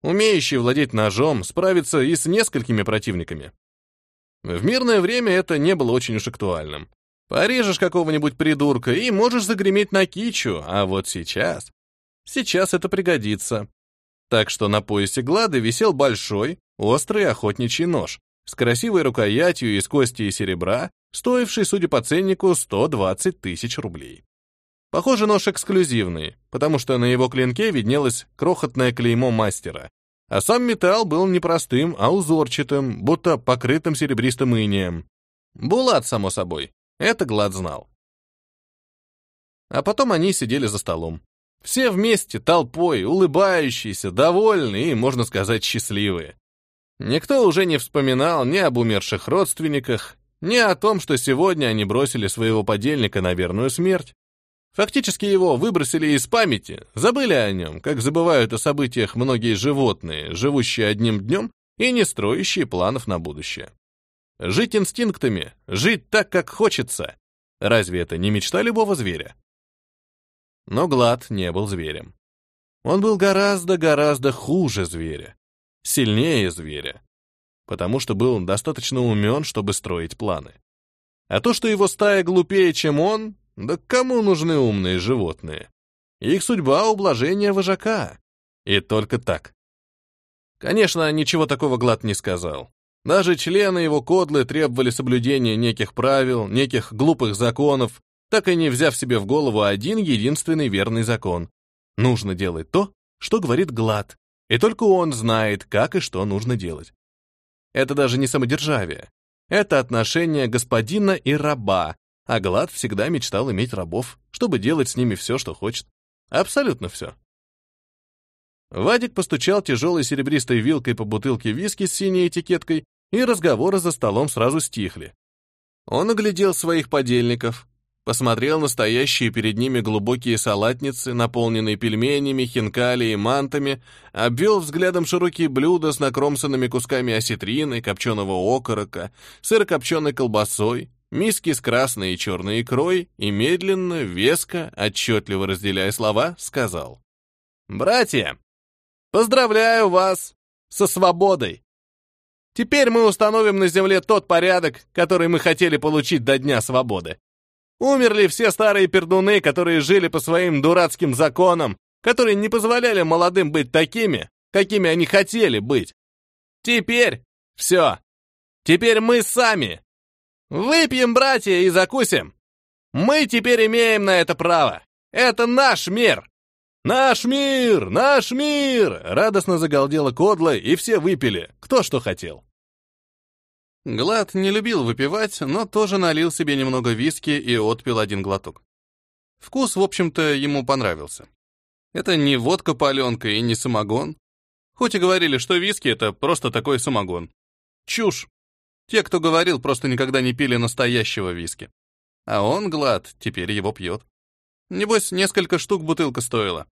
Умеющий владеть ножом справится и с несколькими противниками. В мирное время это не было очень уж актуальным. Порежешь какого-нибудь придурка и можешь загреметь на кичу, а вот сейчас... Сейчас это пригодится. Так что на поясе Глады висел большой, острый охотничий нож с красивой рукоятью из кости и серебра, стоивший, судя по ценнику, 120 тысяч рублей. Похоже, нож эксклюзивный, потому что на его клинке виднелось крохотное клеймо мастера, а сам металл был не простым, а узорчатым, будто покрытым серебристым инеем. Булат, само собой, это Глад знал. А потом они сидели за столом. Все вместе, толпой, улыбающиеся, довольные и, можно сказать, счастливые. Никто уже не вспоминал ни об умерших родственниках, ни о том, что сегодня они бросили своего подельника на верную смерть. Фактически его выбросили из памяти, забыли о нем, как забывают о событиях многие животные, живущие одним днем и не строящие планов на будущее. Жить инстинктами, жить так, как хочется. Разве это не мечта любого зверя? Но Глад не был зверем. Он был гораздо-гораздо хуже зверя, сильнее зверя, потому что был достаточно умен, чтобы строить планы. А то, что его стая глупее, чем он, да кому нужны умные животные? Их судьба — ублажение вожака. И только так. Конечно, ничего такого Глад не сказал. Даже члены его кодлы требовали соблюдения неких правил, неких глупых законов, так и не взяв себе в голову один единственный верный закон. Нужно делать то, что говорит Глад, и только он знает, как и что нужно делать. Это даже не самодержавие. Это отношение господина и раба, а Глад всегда мечтал иметь рабов, чтобы делать с ними все, что хочет. Абсолютно все. Вадик постучал тяжелой серебристой вилкой по бутылке виски с синей этикеткой и разговоры за столом сразу стихли. Он оглядел своих подельников, посмотрел на стоящие перед ними глубокие салатницы, наполненные пельменями, хинкали и мантами, обвел взглядом широкие блюда с накромсанными кусками осетрины, копченого окорока, сырокопченой колбасой, миски с красной и черной икрой и медленно, веско, отчетливо разделяя слова, сказал. «Братья, поздравляю вас со свободой! Теперь мы установим на Земле тот порядок, который мы хотели получить до Дня Свободы. Умерли все старые пердуны, которые жили по своим дурацким законам, которые не позволяли молодым быть такими, какими они хотели быть. Теперь все. Теперь мы сами. Выпьем, братья, и закусим. Мы теперь имеем на это право. Это наш мир. «Наш мир! Наш мир!» — радостно загалдела Кодла, и все выпили, кто что хотел. Глад не любил выпивать, но тоже налил себе немного виски и отпил один глоток. Вкус, в общем-то, ему понравился. Это не водка-паленка и не самогон. Хоть и говорили, что виски — это просто такой самогон. Чушь. Те, кто говорил, просто никогда не пили настоящего виски. А он, Глад, теперь его пьет. Небось, несколько штук бутылка стоила.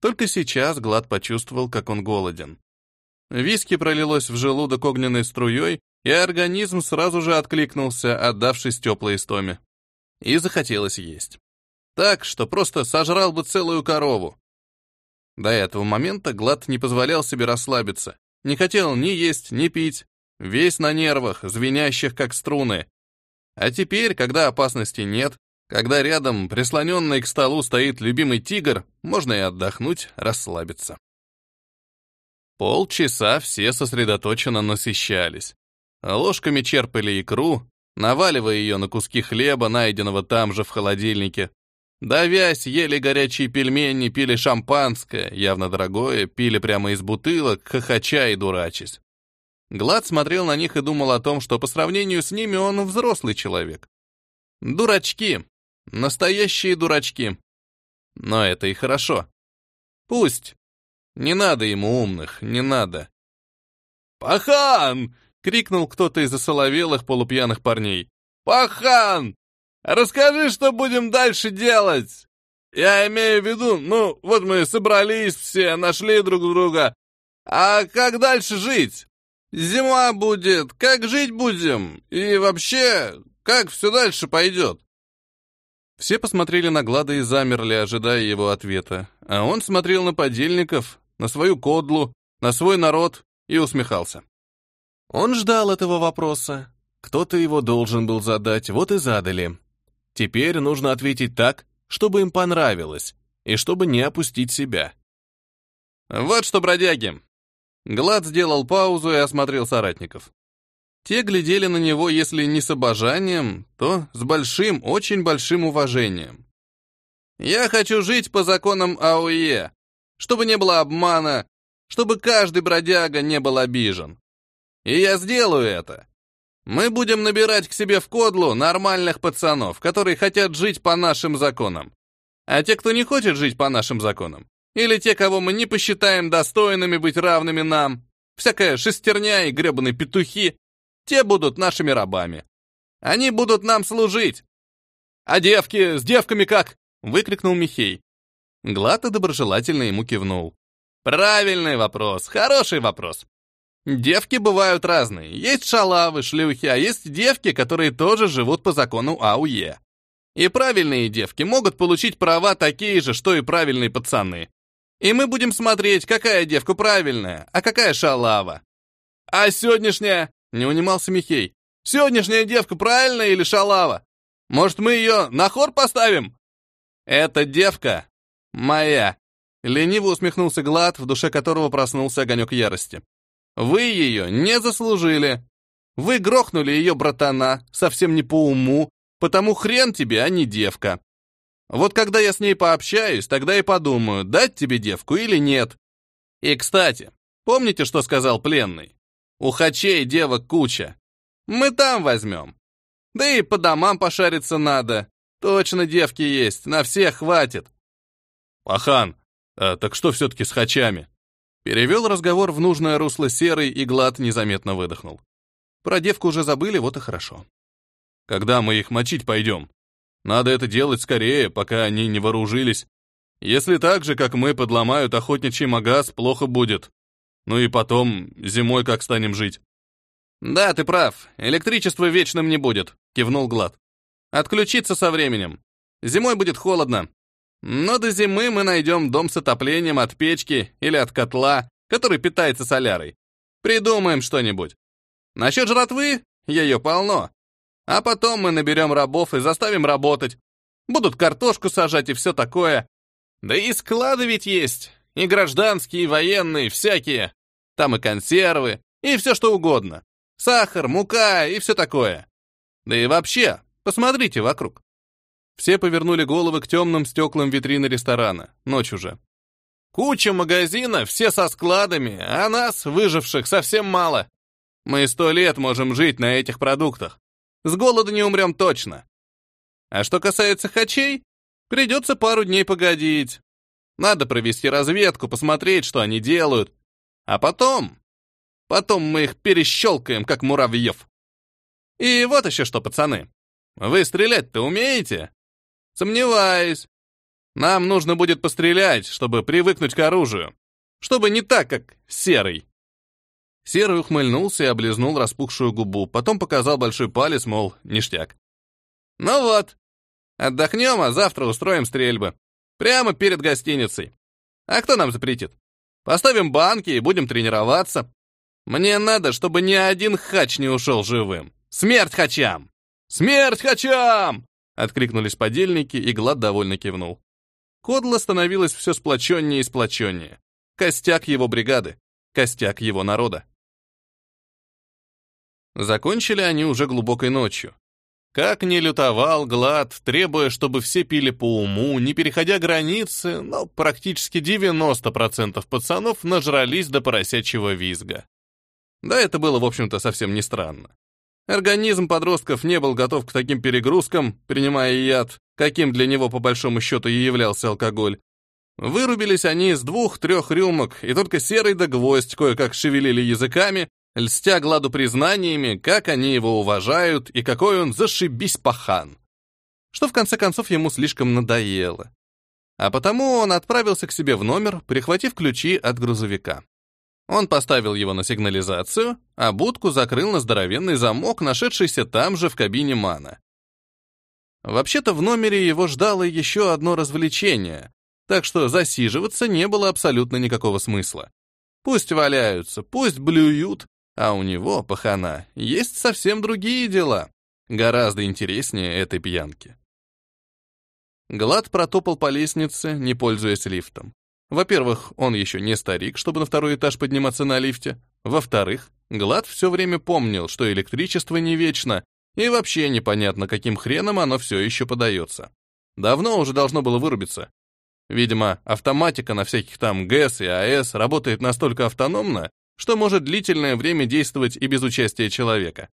Только сейчас Глад почувствовал, как он голоден. Виски пролилось в желудок огненной струей, и организм сразу же откликнулся, отдавшись теплой истоме. И захотелось есть. Так, что просто сожрал бы целую корову. До этого момента Глад не позволял себе расслабиться. Не хотел ни есть, ни пить. Весь на нервах, звенящих как струны. А теперь, когда опасности нет, когда рядом, прислоненный к столу, стоит любимый тигр, можно и отдохнуть, расслабиться. Полчаса все сосредоточенно насыщались. Ложками черпали икру, наваливая ее на куски хлеба, найденного там же в холодильнике. Давясь, ели горячие пельмени, пили шампанское, явно дорогое, пили прямо из бутылок, хохоча и дурачась. Глад смотрел на них и думал о том, что по сравнению с ними он взрослый человек. Дурачки, Настоящие дурачки. Но это и хорошо. Пусть. Не надо ему умных, не надо. «Пахан!» — крикнул кто-то из осоловелых полупьяных парней. «Пахан! Расскажи, что будем дальше делать!» «Я имею в виду, ну, вот мы собрались все, нашли друг друга. А как дальше жить? Зима будет, как жить будем? И вообще, как все дальше пойдет?» Все посмотрели на Глада и замерли, ожидая его ответа. А он смотрел на подельников, на свою кодлу, на свой народ и усмехался. Он ждал этого вопроса. Кто-то его должен был задать, вот и задали. Теперь нужно ответить так, чтобы им понравилось, и чтобы не опустить себя. «Вот что, бродяги!» Глад сделал паузу и осмотрел соратников. Те глядели на него, если не с обожанием, то с большим, очень большим уважением. «Я хочу жить по законам АОЕ, чтобы не было обмана, чтобы каждый бродяга не был обижен. И я сделаю это. Мы будем набирать к себе в кодлу нормальных пацанов, которые хотят жить по нашим законам. А те, кто не хочет жить по нашим законам, или те, кого мы не посчитаем достойными быть равными нам, всякая шестерня и гребаные петухи, те будут нашими рабами. Они будут нам служить. А девки, с девками как? Выкрикнул Михей. Глато доброжелательно ему кивнул. Правильный вопрос, хороший вопрос. Девки бывают разные. Есть шалавы, шлюхи, а есть девки, которые тоже живут по закону АУЕ. И правильные девки могут получить права такие же, что и правильные пацаны. И мы будем смотреть, какая девка правильная, а какая шалава. А сегодняшняя не унимался Михей. «Сегодняшняя девка правильная или шалава? Может, мы ее на хор поставим?» «Эта девка моя», Лениво усмехнулся Глад, в душе которого проснулся огонек ярости. Вы ее не заслужили. Вы грохнули ее братана, совсем не по уму, потому хрен тебе, а не девка. Вот когда я с ней пообщаюсь, тогда и подумаю, дать тебе девку или нет. И, кстати, помните, что сказал пленный? У хачей девок куча. Мы там возьмем. Да и по домам пошариться надо. Точно девки есть, на всех хватит. Пахан, а так что все-таки с хачами? Перевел разговор в нужное русло серый, и Глад незаметно выдохнул. Про девку уже забыли, вот и хорошо. Когда мы их мочить пойдем? Надо это делать скорее, пока они не вооружились. Если так же, как мы, подломают охотничий магаз, плохо будет. Ну и потом, зимой как станем жить? Да, ты прав, электричество вечным не будет, кивнул Глад. Отключиться со временем. Зимой будет холодно, но до зимы мы найдем дом с отоплением от печки или от котла, который питается солярой. Придумаем что-нибудь. Насчет жратвы, ее полно. А потом мы наберем рабов и заставим работать. Будут картошку сажать и все такое. Да и склады ведь есть. И гражданские, и военные, всякие. Там и консервы, и все что угодно. Сахар, мука и все такое. Да и вообще, посмотрите вокруг. Все повернули головы к темным стеклам витрины ресторана. Ночь уже. Куча магазинов, все со складами, а нас, выживших, совсем мало. Мы сто лет можем жить на этих продуктах. С голода не умрем точно. А что касается хачей, придется пару дней погодить. Надо провести разведку, посмотреть, что они делают. А потом... Потом мы их перещелкаем, как муравьев. И вот еще что, пацаны. Вы стрелять-то умеете? Сомневаюсь. Нам нужно будет пострелять, чтобы привыкнуть к оружию. Чтобы не так, как серый. Серый ухмыльнулся и облизнул распухшую губу, потом показал большой палец, мол, ништяк. Ну вот, отдохнем, а завтра устроим стрельбы. Прямо перед гостиницей. А кто нам запретит? Поставим банки и будем тренироваться. Мне надо, чтобы ни один хач не ушел живым. Смерть хачам! Смерть хачам! Откликнулись подельники, и Глад довольно кивнул. Кодла становилось все сплоченнее и сплоченнее. Костяк его бригады, костяк его народа. Закончили они уже глубокой ночью. Как не лютовал Глад, требуя, чтобы все пили по уму, не переходя границы, но практически 90% пацанов нажрались до поросячьего визга. Да, это было, в общем-то, совсем не странно. Организм подростков не был готов к таким перегрузкам, принимая яд, каким для него по большому счету и являлся алкоголь. Вырубились они с двух-трех рюмок, и только серый да гвоздь кое-как шевелили языками, льстя гладу признаниями, как они его уважают и какой он зашибись пахан. Что в конце концов ему слишком надоело. А потому он отправился к себе в номер, прихватив ключи от грузовика. Он поставил его на сигнализацию, а будку закрыл на здоровенный замок, нашедшийся там же в кабине Мана. Вообще-то в номере его ждало еще одно развлечение, так что засиживаться не было абсолютно никакого смысла. Пусть валяются, пусть блюют, а у него, пахана, есть совсем другие дела, гораздо интереснее этой пьянки. Глад протопал по лестнице, не пользуясь лифтом. Во-первых, он еще не старик, чтобы на второй этаж подниматься на лифте. Во-вторых, Глад все время помнил, что электричество не вечно, и вообще непонятно, каким хреном оно все еще подается. Давно уже должно было вырубиться. Видимо, автоматика на всяких там ГЭС и АЭС работает настолько автономно, что может длительное время действовать и без участия человека.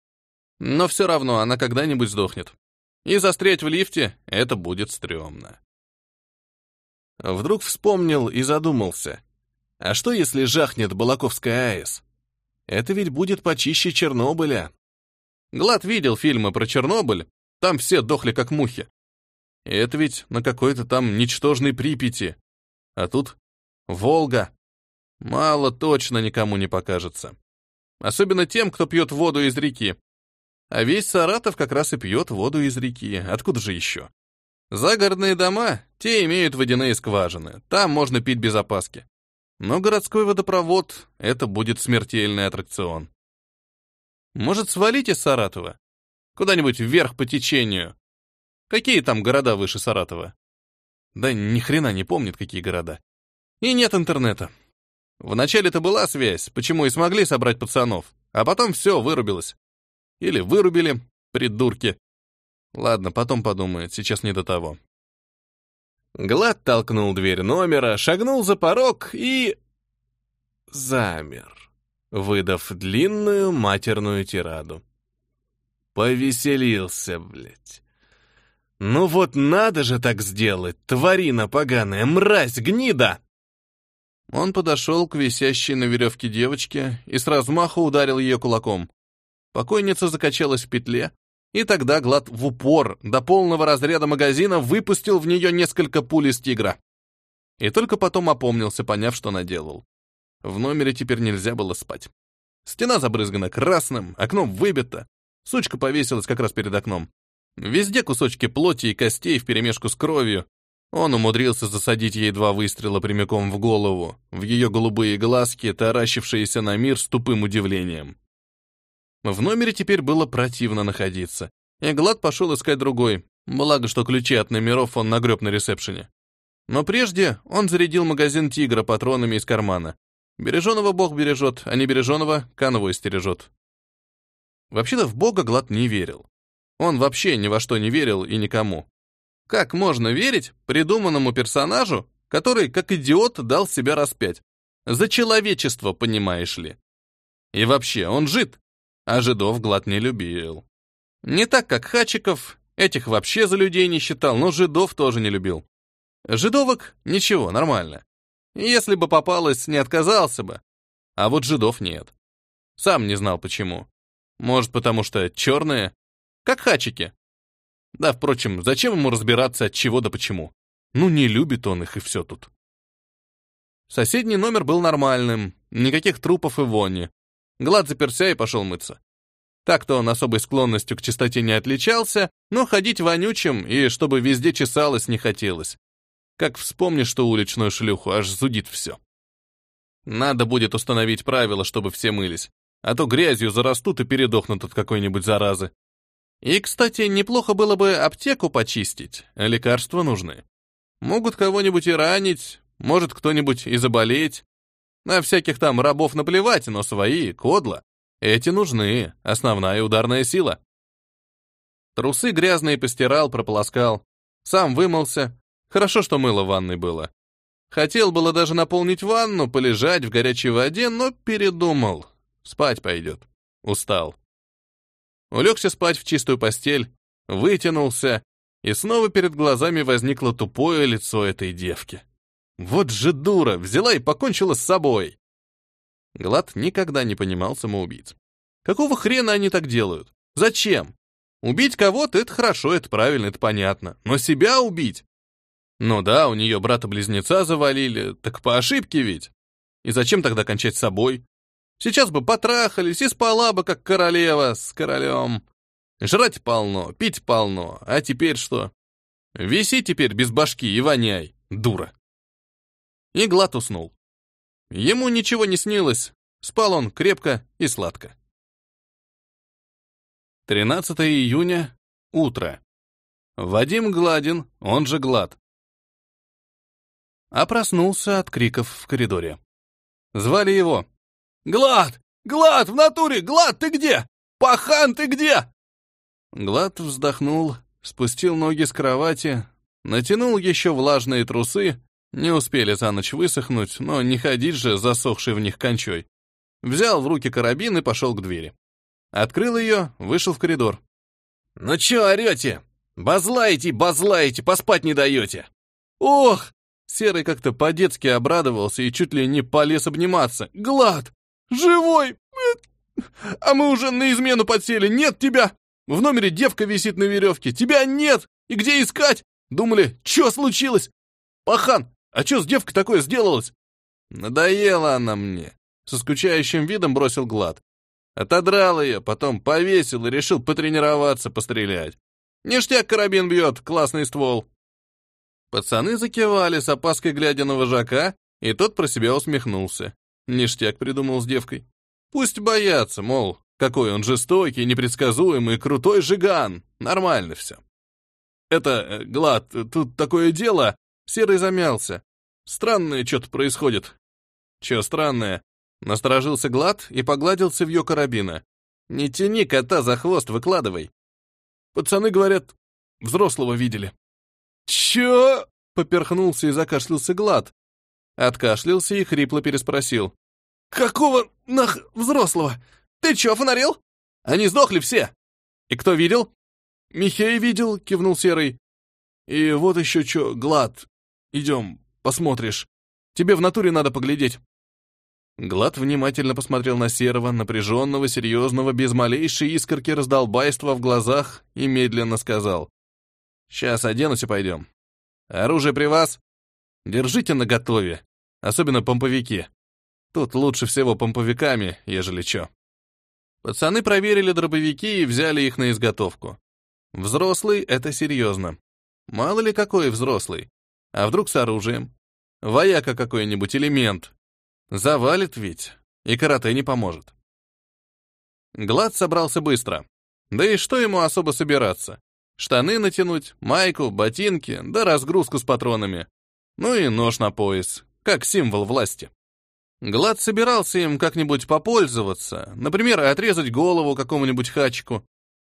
Но все равно она когда-нибудь сдохнет. И застрять в лифте — это будет стрёмно. Вдруг вспомнил и задумался. А что, если жахнет Балаковская АЭС? Это ведь будет почище Чернобыля. Глад видел фильмы про Чернобыль, там все дохли как мухи. Это ведь на какой-то там ничтожной Припяти. А тут Волга. Мало точно никому не покажется. Особенно тем, кто пьет воду из реки. А весь Саратов как раз и пьет воду из реки. Откуда же еще? Загородные дома, те имеют водяные скважины, там можно пить без опаски. Но городской водопровод — это будет смертельный аттракцион. Может, свалить из Саратова? Куда-нибудь вверх по течению. Какие там города выше Саратова? Да ни хрена не помнит, какие города. И нет интернета. Вначале-то была связь, почему и смогли собрать пацанов, а потом все вырубилось. Или вырубили, придурки. Ладно, потом подумает, сейчас не до того. Глад толкнул дверь номера, шагнул за порог и... замер, выдав длинную матерную тираду. Повеселился, блядь. Ну вот надо же так сделать, тварина поганая, мразь, гнида! Он подошел к висящей на веревке девочке и с размаху ударил ее кулаком. Покойница закачалась в петле, и тогда Глад в упор до полного разряда магазина выпустил в нее несколько пуль из тигра. И только потом опомнился, поняв, что наделал. В номере теперь нельзя было спать. Стена забрызгана красным, окно выбито. Сучка повесилась как раз перед окном. Везде кусочки плоти и костей вперемешку с кровью. Он умудрился засадить ей два выстрела прямиком в голову, в ее голубые глазки, таращившиеся на мир с тупым удивлением. В номере теперь было противно находиться, и Глад пошел искать другой, благо что ключи от номеров он нагреб на ресепшене. Но прежде он зарядил магазин «Тигра» патронами из кармана. Береженого Бог бережет, а не береженого конвой стережет. Вообще-то в Бога Глад не верил. Он вообще ни во что не верил и никому. Как можно верить придуманному персонажу, который, как идиот, дал себя распять? За человечество, понимаешь ли. И вообще, он жид, а жидов Глад не любил. Не так, как Хачиков, этих вообще за людей не считал, но жидов тоже не любил. Жидовок — ничего, нормально. Если бы попалось, не отказался бы. А вот жидов нет. Сам не знал почему. Может, потому что черные? Как хачики. Да, впрочем, зачем ему разбираться от чего да почему? Ну, не любит он их, и все тут. Соседний номер был нормальным, никаких трупов и вони. Глад заперся и пошел мыться. Так-то он особой склонностью к чистоте не отличался, но ходить вонючим и чтобы везде чесалось не хотелось. Как вспомнишь, что уличную шлюху, аж зудит все. Надо будет установить правила, чтобы все мылись, а то грязью зарастут и передохнут от какой-нибудь заразы. И, кстати, неплохо было бы аптеку почистить, лекарства нужны. Могут кого-нибудь и ранить, может кто-нибудь и заболеть, на всяких там рабов наплевать, но свои, кодла, эти нужны, основная ударная сила. Трусы грязные постирал, прополоскал. Сам вымылся. Хорошо, что мыло в ванной было. Хотел было даже наполнить ванну, полежать в горячей воде, но передумал. Спать пойдет. Устал. Улегся спать в чистую постель, вытянулся, и снова перед глазами возникло тупое лицо этой девки. Вот же дура, взяла и покончила с собой. Глад никогда не понимал самоубийц. Какого хрена они так делают? Зачем? Убить кого-то — это хорошо, это правильно, это понятно. Но себя убить? Ну да, у нее брата-близнеца завалили, так по ошибке ведь. И зачем тогда кончать с собой? Сейчас бы потрахались и спала бы, как королева, с королем. Жрать полно, пить полно, а теперь что? Виси теперь без башки и воняй, дура. И Глад уснул. Ему ничего не снилось, спал он крепко и сладко. 13 июня, утро. Вадим Гладин, он же Глад. А проснулся от криков в коридоре. Звали его. «Глад! Глад, в натуре! Глад, ты где? Пахан, ты где?» Глад вздохнул, спустил ноги с кровати, натянул еще влажные трусы не успели за ночь высохнуть, но не ходить же, засохший в них кончой. Взял в руки карабин и пошел к двери. Открыл ее, вышел в коридор. «Ну чё орете? Базлаете, базлаете, поспать не даете!» «Ох!» Серый как-то по-детски обрадовался и чуть ли не полез обниматься. «Глад! Живой! А мы уже на измену подсели, нет тебя! В номере девка висит на веревке, тебя нет! И где искать? Думали, что случилось? Пахан, а что с девкой такое сделалось? Надоела она мне. Со скучающим видом бросил Глад. Отодрал ее, потом повесил и решил потренироваться, пострелять. Ништяк карабин бьет, классный ствол. Пацаны закивали, с опаской глядя на вожака, и тот про себя усмехнулся. Ништяк придумал с девкой. Пусть боятся, мол, какой он жестокий, непредсказуемый, крутой жиган. Нормально все. Это, э, Глад, тут такое дело. Серый замялся. Странное что-то происходит». «Че странное?» Насторожился Глад и погладил цевьё карабина. «Не тяни кота за хвост, выкладывай». Пацаны говорят, взрослого видели. «Чё?» — поперхнулся и закашлялся Глад. Откашлялся и хрипло переспросил. «Какого нах взрослого? Ты чё, фонарил? Они сдохли все!» «И кто видел?» «Михей видел», — кивнул Серый. «И вот еще чё, Глад. Идем, посмотришь. Тебе в натуре надо поглядеть». Глад внимательно посмотрел на Серого, напряженного, серьезного, без малейшей искорки раздолбайства в глазах и медленно сказал. «Сейчас оденусь и пойдем. Оружие при вас? Держите наготове, особенно помповики. Тут лучше всего помповиками, ежели чё». Пацаны проверили дробовики и взяли их на изготовку. Взрослый — это серьезно. Мало ли какой взрослый. А вдруг с оружием? Вояка какой-нибудь, элемент, Завалит ведь, и карате не поможет. Глад собрался быстро. Да и что ему особо собираться? Штаны натянуть, майку, ботинки, да разгрузку с патронами. Ну и нож на пояс, как символ власти. Глад собирался им как-нибудь попользоваться, например, отрезать голову какому-нибудь хачику.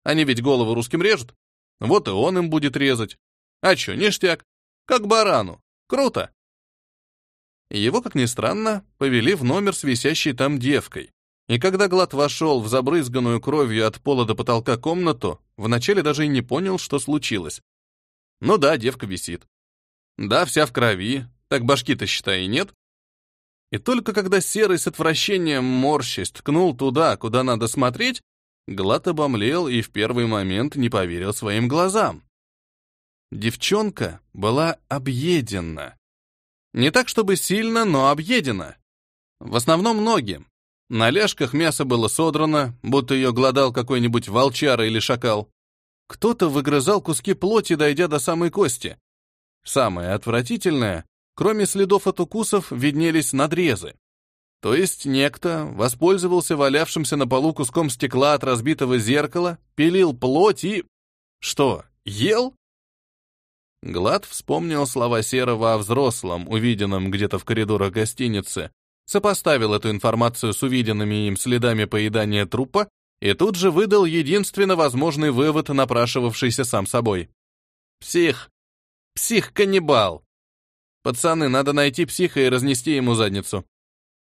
Они ведь голову русским режут. Вот и он им будет резать. А чё, ништяк? Как барану. Круто. Его, как ни странно, повели в номер с висящей там девкой. И когда Глад вошел в забрызганную кровью от пола до потолка комнату, вначале даже и не понял, что случилось. Ну да, девка висит. Да, вся в крови, так башки-то, считай, и нет. И только когда Серый с отвращением морщись ткнул туда, куда надо смотреть, Глад обомлел и в первый момент не поверил своим глазам. Девчонка была объедена. Не так, чтобы сильно, но объедена. В основном ноги. На ляжках мясо было содрано, будто ее гладал какой-нибудь волчара или шакал. Кто-то выгрызал куски плоти, дойдя до самой кости. Самое отвратительное, кроме следов от укусов, виднелись надрезы. То есть некто воспользовался валявшимся на полу куском стекла от разбитого зеркала, пилил плоть и... Что, ел? Глад вспомнил слова Серого о взрослом, увиденном где-то в коридорах гостиницы, сопоставил эту информацию с увиденными им следами поедания трупа и тут же выдал единственно возможный вывод, напрашивавшийся сам собой. «Псих! Псих-каннибал! Пацаны, надо найти психа и разнести ему задницу.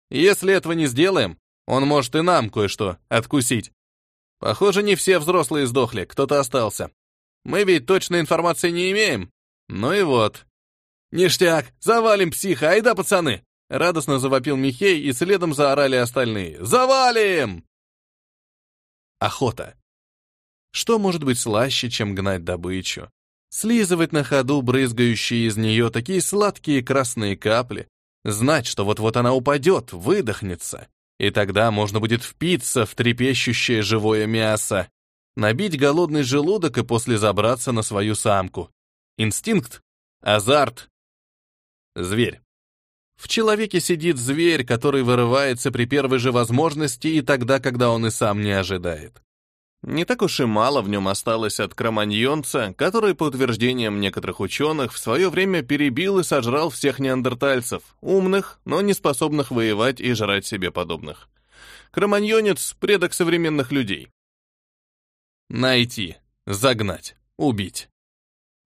Если этого не сделаем, он может и нам кое-что откусить. Похоже, не все взрослые сдохли, кто-то остался. Мы ведь точной информации не имеем, ну и вот. «Ништяк! Завалим психа! Айда, пацаны!» Радостно завопил Михей, и следом заорали остальные. «Завалим!» Охота. Что может быть слаще, чем гнать добычу? Слизывать на ходу брызгающие из нее такие сладкие красные капли, знать, что вот-вот она упадет, выдохнется, и тогда можно будет впиться в трепещущее живое мясо, набить голодный желудок и после забраться на свою самку. Инстинкт, азарт, зверь. В человеке сидит зверь, который вырывается при первой же возможности и тогда, когда он и сам не ожидает. Не так уж и мало в нем осталось от кроманьонца, который, по утверждениям некоторых ученых, в свое время перебил и сожрал всех неандертальцев, умных, но не способных воевать и жрать себе подобных. Кроманьонец — предок современных людей. Найти, загнать, убить.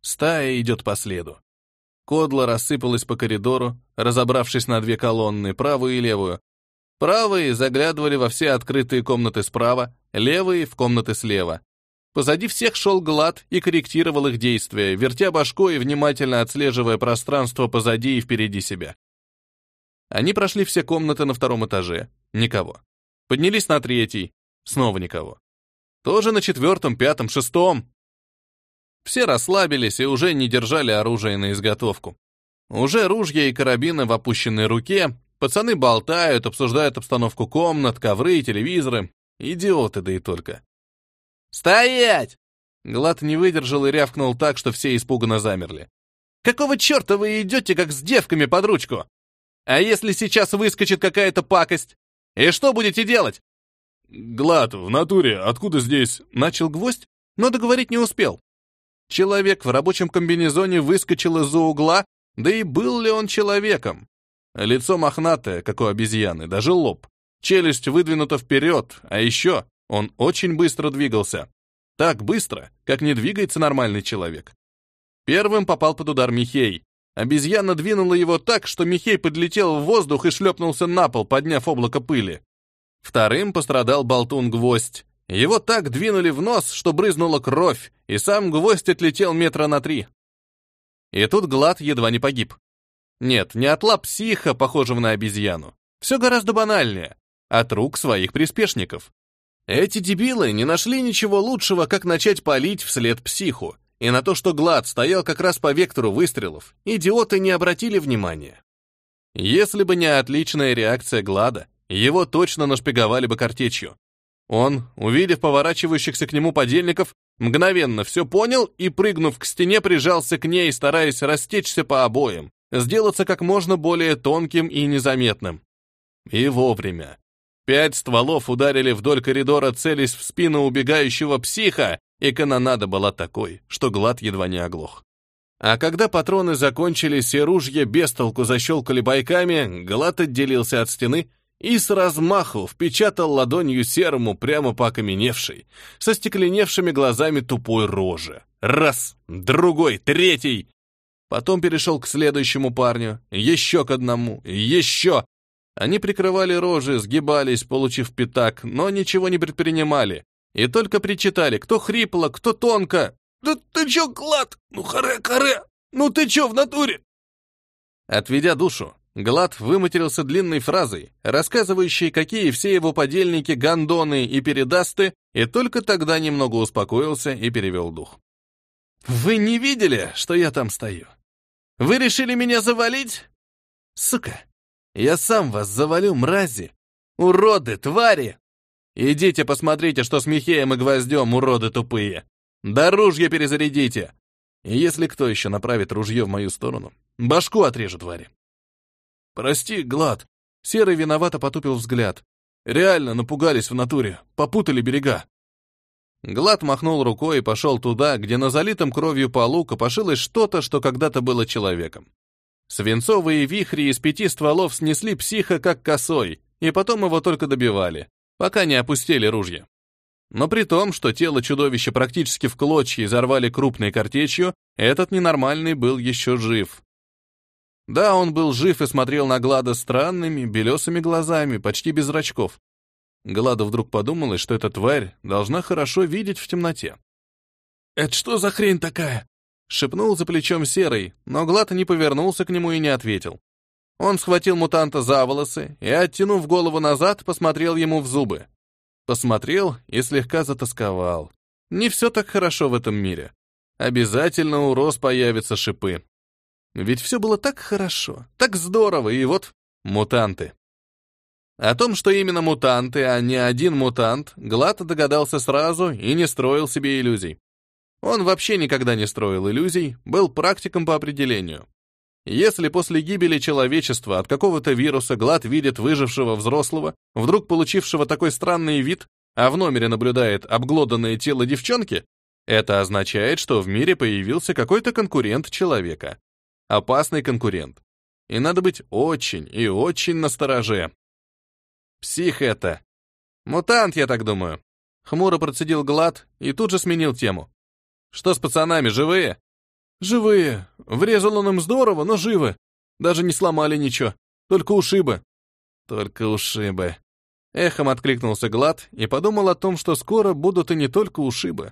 Стая идет по следу. Кодла рассыпалась по коридору, разобравшись на две колонны, правую и левую. Правые заглядывали во все открытые комнаты справа, левые — в комнаты слева. Позади всех шел Глад и корректировал их действия, вертя башкой и внимательно отслеживая пространство позади и впереди себя. Они прошли все комнаты на втором этаже. Никого. Поднялись на третий. Снова никого. Тоже на четвертом, пятом, шестом. Все расслабились и уже не держали оружие на изготовку. Уже ружья и карабины в опущенной руке, пацаны болтают, обсуждают обстановку комнат, ковры, телевизоры. Идиоты, да и только. «Стоять!» Глад не выдержал и рявкнул так, что все испуганно замерли. «Какого черта вы идете, как с девками под ручку? А если сейчас выскочит какая-то пакость? И что будете делать?» «Глад, в натуре, откуда здесь?» Начал гвоздь, но договорить не успел. Человек в рабочем комбинезоне выскочил из-за угла Да и был ли он человеком? Лицо мохнатое, как у обезьяны, даже лоб. Челюсть выдвинута вперед, а еще он очень быстро двигался. Так быстро, как не двигается нормальный человек. Первым попал под удар Михей. Обезьяна двинула его так, что Михей подлетел в воздух и шлепнулся на пол, подняв облако пыли. Вторым пострадал болтун-гвоздь. Его так двинули в нос, что брызнула кровь, и сам гвоздь отлетел метра на три. И тут Глад едва не погиб. Нет, не от лап психа, похожего на обезьяну. Все гораздо банальнее. От рук своих приспешников. Эти дебилы не нашли ничего лучшего, как начать палить вслед психу. И на то, что Глад стоял как раз по вектору выстрелов, идиоты не обратили внимания. Если бы не отличная реакция Глада, его точно нашпиговали бы картечью. Он, увидев поворачивающихся к нему подельников, мгновенно все понял и, прыгнув к стене, прижался к ней, стараясь растечься по обоям, сделаться как можно более тонким и незаметным. И вовремя. Пять стволов ударили вдоль коридора, целясь в спину убегающего психа, и канонада была такой, что Глад едва не оглох. А когда патроны закончились и ружья без толку защелкали бойками, Глад отделился от стены и с размаху впечатал ладонью серому прямо по окаменевшей, со стекленевшими глазами тупой рожи. Раз, другой, третий. Потом перешел к следующему парню, еще к одному, еще. Они прикрывали рожи, сгибались, получив пятак, но ничего не предпринимали. И только причитали, кто хрипло, кто тонко. «Да ты чё, Глад? Ну харе-харе! Ну ты чё в натуре?» Отведя душу, Глад выматерился длинной фразой, рассказывающей, какие все его подельники гондоны и передасты, и только тогда немного успокоился и перевел дух. «Вы не видели, что я там стою? Вы решили меня завалить? Сука, я сам вас завалю, мрази! Уроды, твари! Идите посмотрите, что с Михеем и Гвоздем, уроды тупые! Да ружья перезарядите! И если кто еще направит ружье в мою сторону, башку отрежу, твари!» «Прости, Глад». Серый виновато потупил взгляд. «Реально напугались в натуре, попутали берега». Глад махнул рукой и пошел туда, где на залитом кровью полу копошилось что-то, что когда-то было человеком. Свинцовые вихри из пяти стволов снесли психа как косой, и потом его только добивали, пока не опустили ружья. Но при том, что тело чудовища практически в клочья изорвали крупной картечью, этот ненормальный был еще жив. Да, он был жив и смотрел на Глада странными, белесыми глазами, почти без зрачков. Гладу вдруг подумалось, что эта тварь должна хорошо видеть в темноте. «Это что за хрень такая?» — шепнул за плечом Серый, но Глад не повернулся к нему и не ответил. Он схватил мутанта за волосы и, оттянув голову назад, посмотрел ему в зубы. Посмотрел и слегка затасковал. Не все так хорошо в этом мире. Обязательно у роз появятся шипы. Ведь все было так хорошо, так здорово, и вот мутанты. О том, что именно мутанты, а не один мутант, Глад догадался сразу и не строил себе иллюзий. Он вообще никогда не строил иллюзий, был практиком по определению. Если после гибели человечества от какого-то вируса Глад видит выжившего взрослого, вдруг получившего такой странный вид, а в номере наблюдает обглоданное тело девчонки, это означает, что в мире появился какой-то конкурент человека опасный конкурент. И надо быть очень и очень настороже. Псих это. Мутант, я так думаю. Хмуро процедил Глад и тут же сменил тему. Что с пацанами, живые? Живые. Врезал он им здорово, но живы. Даже не сломали ничего. Только ушибы. Только ушибы. Эхом откликнулся Глад и подумал о том, что скоро будут и не только ушибы.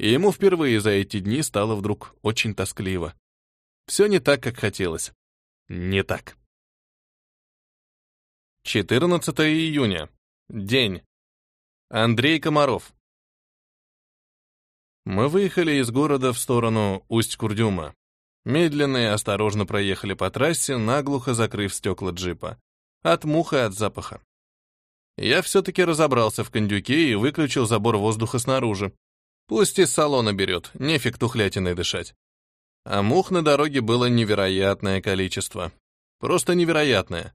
И ему впервые за эти дни стало вдруг очень тоскливо. Все не так, как хотелось. Не так. 14 июня. День. Андрей Комаров. Мы выехали из города в сторону Усть-Курдюма. Медленно и осторожно проехали по трассе, наглухо закрыв стекла джипа. От мух и от запаха. Я все-таки разобрался в кондюке и выключил забор воздуха снаружи. Пусть из салона берет, нефиг тухлятиной дышать. А мух на дороге было невероятное количество. Просто невероятное.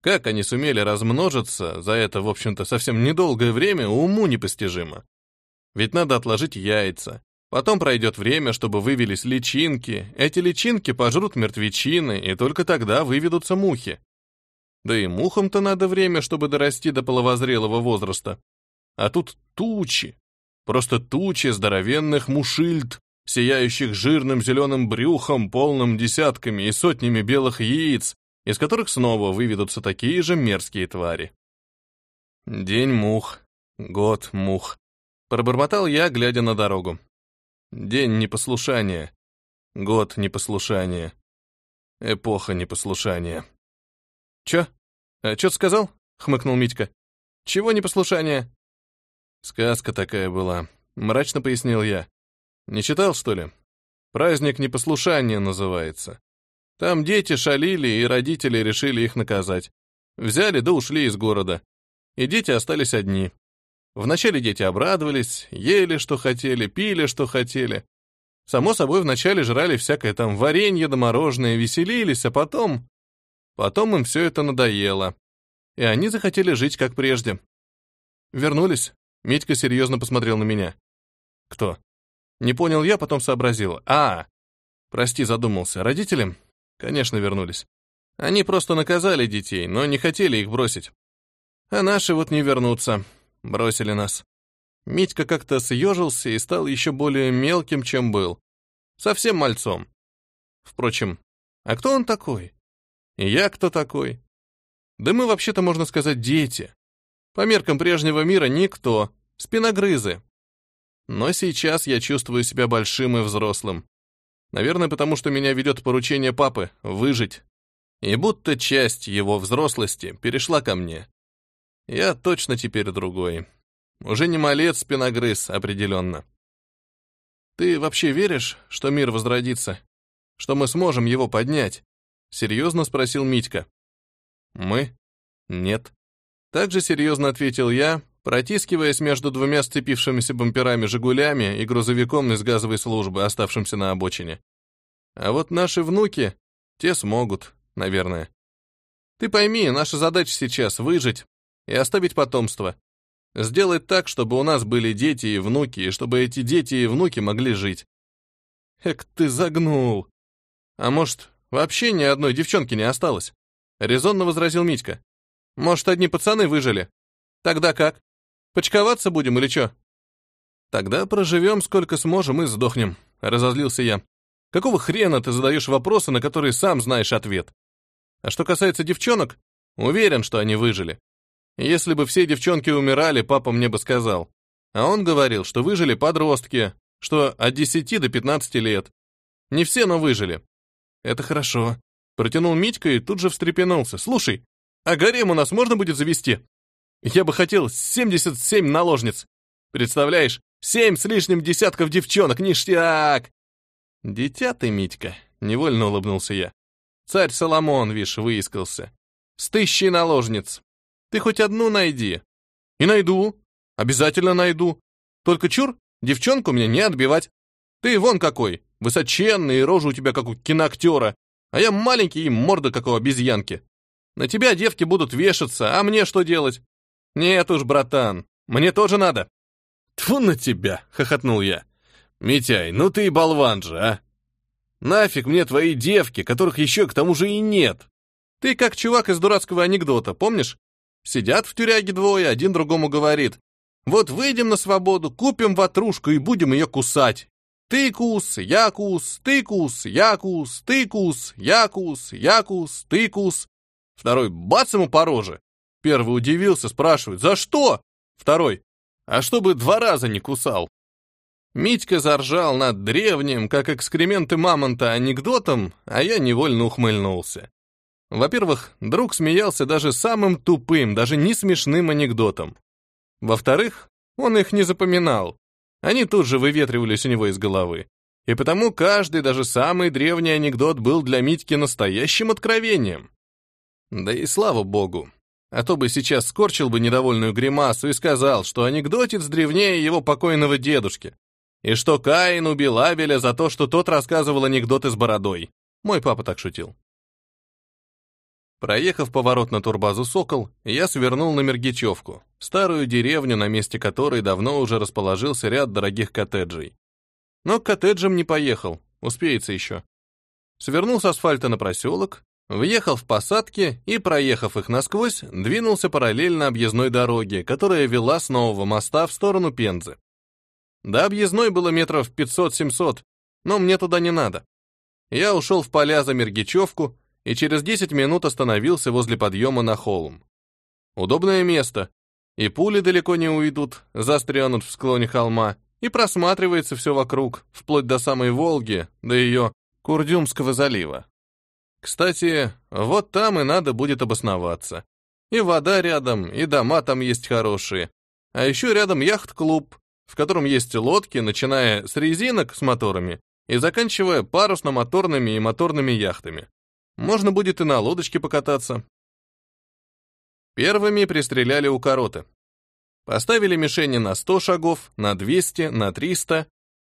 Как они сумели размножиться за это, в общем-то, совсем недолгое время, уму непостижимо. Ведь надо отложить яйца, Потом пройдет время, чтобы вывелись личинки. Эти личинки пожрут мертвечины, и только тогда выведутся мухи. Да и мухам-то надо время, чтобы дорасти до половозрелого возраста. А тут тучи. Просто тучи здоровенных мушильд, сияющих жирным зеленым брюхом, полным десятками и сотнями белых яиц, из которых снова выведутся такие же мерзкие твари. День мух, год мух. Пробормотал я, глядя на дорогу. День непослушания, год непослушания, эпоха непослушания. «Чё? А чё ты сказал?» — хмыкнул Митька. «Чего непослушание?» «Сказка такая была», — мрачно пояснил я. «Не читал, что ли? Праздник непослушания называется. Там дети шалили, и родители решили их наказать. Взяли да ушли из города. И дети остались одни. Вначале дети обрадовались, ели, что хотели, пили, что хотели. Само собой, вначале жрали всякое там варенье да мороженое, веселились, а потом... Потом им все это надоело, и они захотели жить как прежде. Вернулись. Митька серьезно посмотрел на меня. Кто? Не понял я, потом сообразил. А, прости, задумался. Родители? Конечно, вернулись. Они просто наказали детей, но не хотели их бросить. А наши вот не вернутся. Бросили нас. Митька как-то съежился и стал еще более мелким, чем был. Совсем мальцом. Впрочем, а кто он такой? я кто такой? Да мы вообще-то, можно сказать, дети. По меркам прежнего мира никто, спиногрызы. Но сейчас я чувствую себя большим и взрослым. Наверное, потому что меня ведет поручение папы — выжить. И будто часть его взрослости перешла ко мне. Я точно теперь другой. Уже не малец спиногрыз, определенно. Ты вообще веришь, что мир возродится? Что мы сможем его поднять? Серьезно спросил Митька. Мы? Нет. Так же серьезно ответил я, протискиваясь между двумя сцепившимися бамперами «Жигулями» и грузовиком из газовой службы, оставшимся на обочине. А вот наши внуки, те смогут, наверное. Ты пойми, наша задача сейчас — выжить и оставить потомство. Сделать так, чтобы у нас были дети и внуки, и чтобы эти дети и внуки могли жить. Эк, ты загнул. А может, Вообще ни одной девчонки не осталось. Резонно возразил Митька. Может, одни пацаны выжили? Тогда как? Почковаться будем или что? Тогда проживем сколько сможем и сдохнем, разозлился я. Какого хрена ты задаешь вопросы, на которые сам знаешь ответ? А что касается девчонок, уверен, что они выжили. Если бы все девчонки умирали, папа мне бы сказал. А он говорил, что выжили подростки, что от 10 до 15 лет. Не все, но выжили. «Это хорошо», — протянул Митька и тут же встрепенулся. «Слушай, а гарем у нас можно будет завести? Я бы хотел 77 наложниц. Представляешь, семь с лишним десятков девчонок, ништяк!» «Дитя ты, Митька», — невольно улыбнулся я. «Царь Соломон, вишь, выискался. С тысячей наложниц. Ты хоть одну найди». «И найду. Обязательно найду. Только чур, девчонку мне не отбивать. Ты вон какой, Высоченный, и рожа у тебя как у киноактера, а я маленький и морда как у обезьянки. На тебя девки будут вешаться, а мне что делать? Нет уж, братан, мне тоже надо. Тьфу на тебя, хохотнул я. Митяй, ну ты и болван же, а? Нафиг мне твои девки, которых еще к тому же и нет. Ты как чувак из дурацкого анекдота, помнишь? Сидят в тюряге двое, один другому говорит. Вот выйдем на свободу, купим ватрушку и будем ее кусать. Тыкус, якус, тыкус, якус, тыкус, якус, якус, тыкус. Второй бац ему по роже. Первый удивился, спрашивает, за что? Второй, а чтобы два раза не кусал. Митька заржал над древним, как экскременты мамонта, анекдотом, а я невольно ухмыльнулся. Во-первых, друг смеялся даже самым тупым, даже не смешным анекдотом. Во-вторых, он их не запоминал, они тут же выветривались у него из головы. И потому каждый, даже самый древний анекдот был для Митьки настоящим откровением. Да и слава богу. А то бы сейчас скорчил бы недовольную гримасу и сказал, что анекдотец древнее его покойного дедушки. И что Каин убил Авеля за то, что тот рассказывал анекдоты с бородой. Мой папа так шутил. Проехав поворот на турбазу «Сокол», я свернул на Мергичевку, старую деревню, на месте которой давно уже расположился ряд дорогих коттеджей. но к коттеджам не поехал, успеется еще. Свернул с асфальта на проселок, въехал в посадки и, проехав их насквозь, двинулся параллельно объездной дороге, которая вела с нового моста в сторону Пензы. До объездной было метров 500-700, но мне туда не надо. Я ушел в поля за Мергичевку и через 10 минут остановился возле подъема на холм. Удобное место, и пули далеко не уйдут, застрянут в склоне холма, и просматривается все вокруг, вплоть до самой Волги, до ее Курдюмского залива. Кстати, вот там и надо будет обосноваться. И вода рядом, и дома там есть хорошие. А еще рядом яхт-клуб, в котором есть лодки, начиная с резинок с моторами и заканчивая парусно-моторными и моторными яхтами. Можно будет и на лодочке покататься. Первыми пристреляли у короты. Поставили мишени на 100 шагов, на 200, на 300.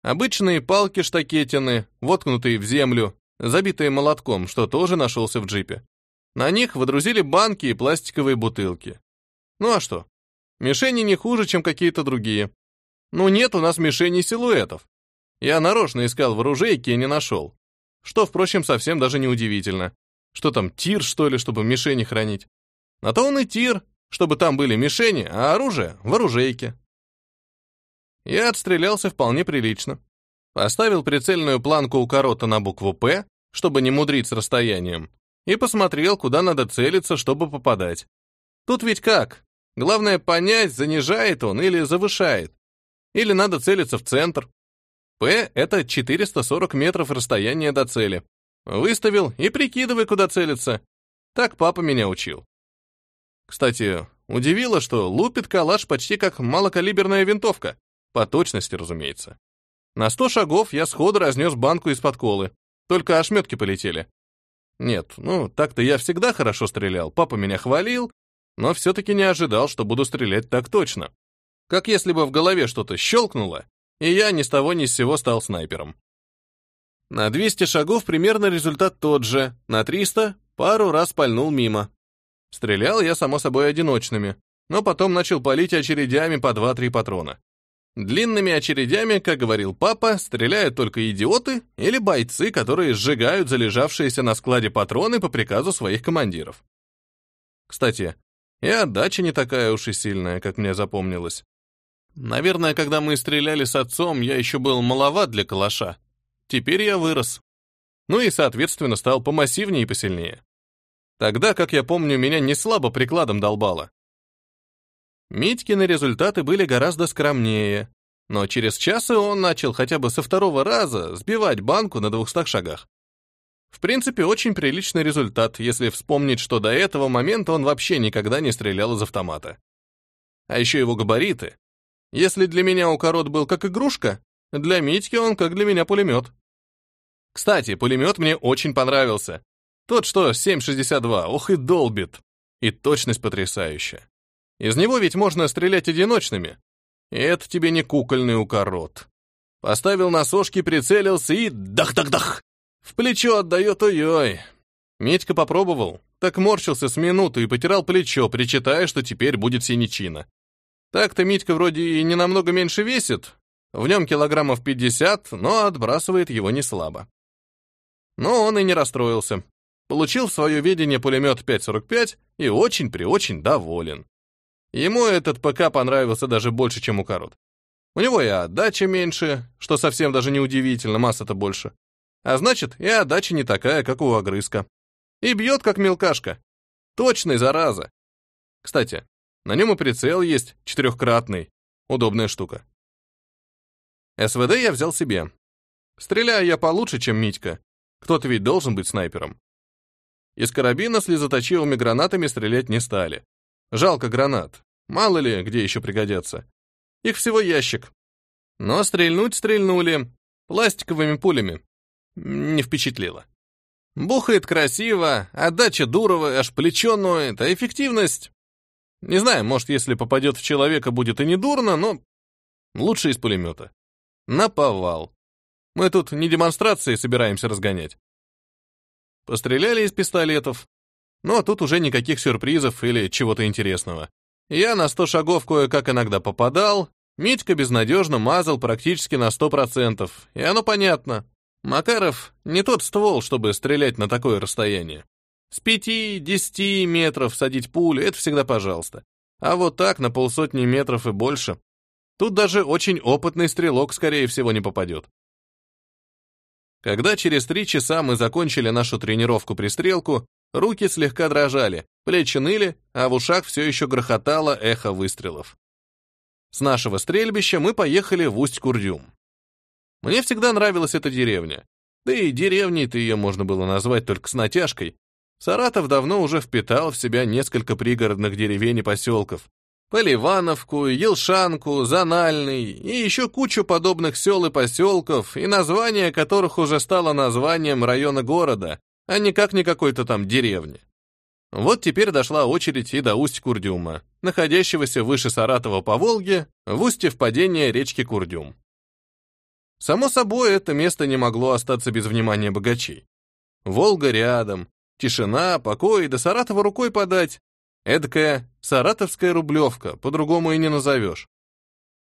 Обычные палки-штакетины, воткнутые в землю, забитые молотком, что тоже нашелся в джипе. На них водрузили банки и пластиковые бутылки. Ну а что? Мишени не хуже, чем какие-то другие. Ну нет у нас мишеней силуэтов. Я нарочно искал в оружейке и не нашел. Что, впрочем, совсем даже не удивительно. Что там, тир, что ли, чтобы мишени хранить? На то он и тир, чтобы там были мишени, а оружие — в оружейке. Я отстрелялся вполне прилично. Поставил прицельную планку у корота на букву «П», чтобы не мудрить с расстоянием, и посмотрел, куда надо целиться, чтобы попадать. Тут ведь как? Главное понять, занижает он или завышает. Или надо целиться в центр. П — это 440 метров расстояния до цели. Выставил и прикидывай, куда целиться. Так папа меня учил. Кстати, удивило, что лупит калаш почти как малокалиберная винтовка. По точности, разумеется. На сто шагов я сходу разнес банку из-под колы. Только ошметки полетели. Нет, ну, так-то я всегда хорошо стрелял, папа меня хвалил, но все-таки не ожидал, что буду стрелять так точно. Как если бы в голове что-то щелкнуло, и я ни с того ни с сего стал снайпером. На 200 шагов примерно результат тот же, на 300 пару раз пальнул мимо. Стрелял я, само собой, одиночными, но потом начал палить очередями по 2-3 патрона. Длинными очередями, как говорил папа, стреляют только идиоты или бойцы, которые сжигают залежавшиеся на складе патроны по приказу своих командиров. Кстати, и отдача не такая уж и сильная, как мне запомнилось. Наверное, когда мы стреляли с отцом, я еще был маловат для калаша. Теперь я вырос. Ну и, соответственно, стал помассивнее и посильнее. Тогда, как я помню, меня не слабо прикладом долбало. Митькины результаты были гораздо скромнее, но через час и он начал хотя бы со второго раза сбивать банку на двухстах шагах. В принципе, очень приличный результат, если вспомнить, что до этого момента он вообще никогда не стрелял из автомата. А еще его габариты. Если для меня укорот был как игрушка, для Митьки он как для меня пулемет. Кстати, пулемет мне очень понравился. Тот, что 7,62, ох и долбит. И точность потрясающая. Из него ведь можно стрелять одиночными. Это тебе не кукольный укорот. Поставил на прицелился и дах-дах-дах. В плечо отдает ой-ой. Медька попробовал, так морщился с минуту и потирал плечо, причитая, что теперь будет синячина. Так-то Митька вроде и не намного меньше весит, в нем килограммов 50, но отбрасывает его не слабо. Но он и не расстроился получил в свое видение пулемет 5.45 и очень-преочень доволен. Ему этот ПК понравился даже больше, чем у корот. У него и отдача меньше, что совсем даже не удивительно, масса-то больше. А значит, и отдача не такая, как у огрызка. И бьет, как мелкашка. Точный, зараза. Кстати, на нем и прицел есть, четырехкратный. Удобная штука. СВД я взял себе. Стреляю я получше, чем Митька. Кто-то ведь должен быть снайпером. Из карабина слезоточивыми гранатами стрелять не стали. Жалко гранат. Мало ли, где еще пригодятся. Их всего ящик. Но стрельнуть стрельнули. Пластиковыми пулями. Не впечатлило. Бухает красиво, отдача дуровая, аж плечо ноет, а эффективность... Не знаю, может, если попадет в человека, будет и не дурно, но лучше из пулемета. Наповал. Мы тут не демонстрации собираемся разгонять. Постреляли из пистолетов. Но тут уже никаких сюрпризов или чего-то интересного. Я на сто шагов кое-как иногда попадал, Митька безнадежно мазал практически на сто процентов, и оно понятно. Макаров не тот ствол, чтобы стрелять на такое расстояние. С пяти-десяти метров садить пулю — это всегда пожалуйста. А вот так, на полсотни метров и больше. Тут даже очень опытный стрелок, скорее всего, не попадет. Когда через три часа мы закончили нашу тренировку-пристрелку, руки слегка дрожали, плечи ныли, а в ушах все еще грохотало эхо выстрелов. С нашего стрельбища мы поехали в Усть-Курдюм. Мне всегда нравилась эта деревня. Да и деревней-то ее можно было назвать только с натяжкой. Саратов давно уже впитал в себя несколько пригородных деревень и поселков. Поливановку, Елшанку, Занальный и еще кучу подобных сел и поселков, и название которых уже стало названием района города, а никак не какой-то там деревни. Вот теперь дошла очередь и до Усть-Курдюма, находящегося выше Саратова по Волге, в устье впадения речки Курдюм. Само собой, это место не могло остаться без внимания богачей. Волга рядом, тишина, покой, до Саратова рукой подать. Эдакая саратовская рублевка, по-другому и не назовешь.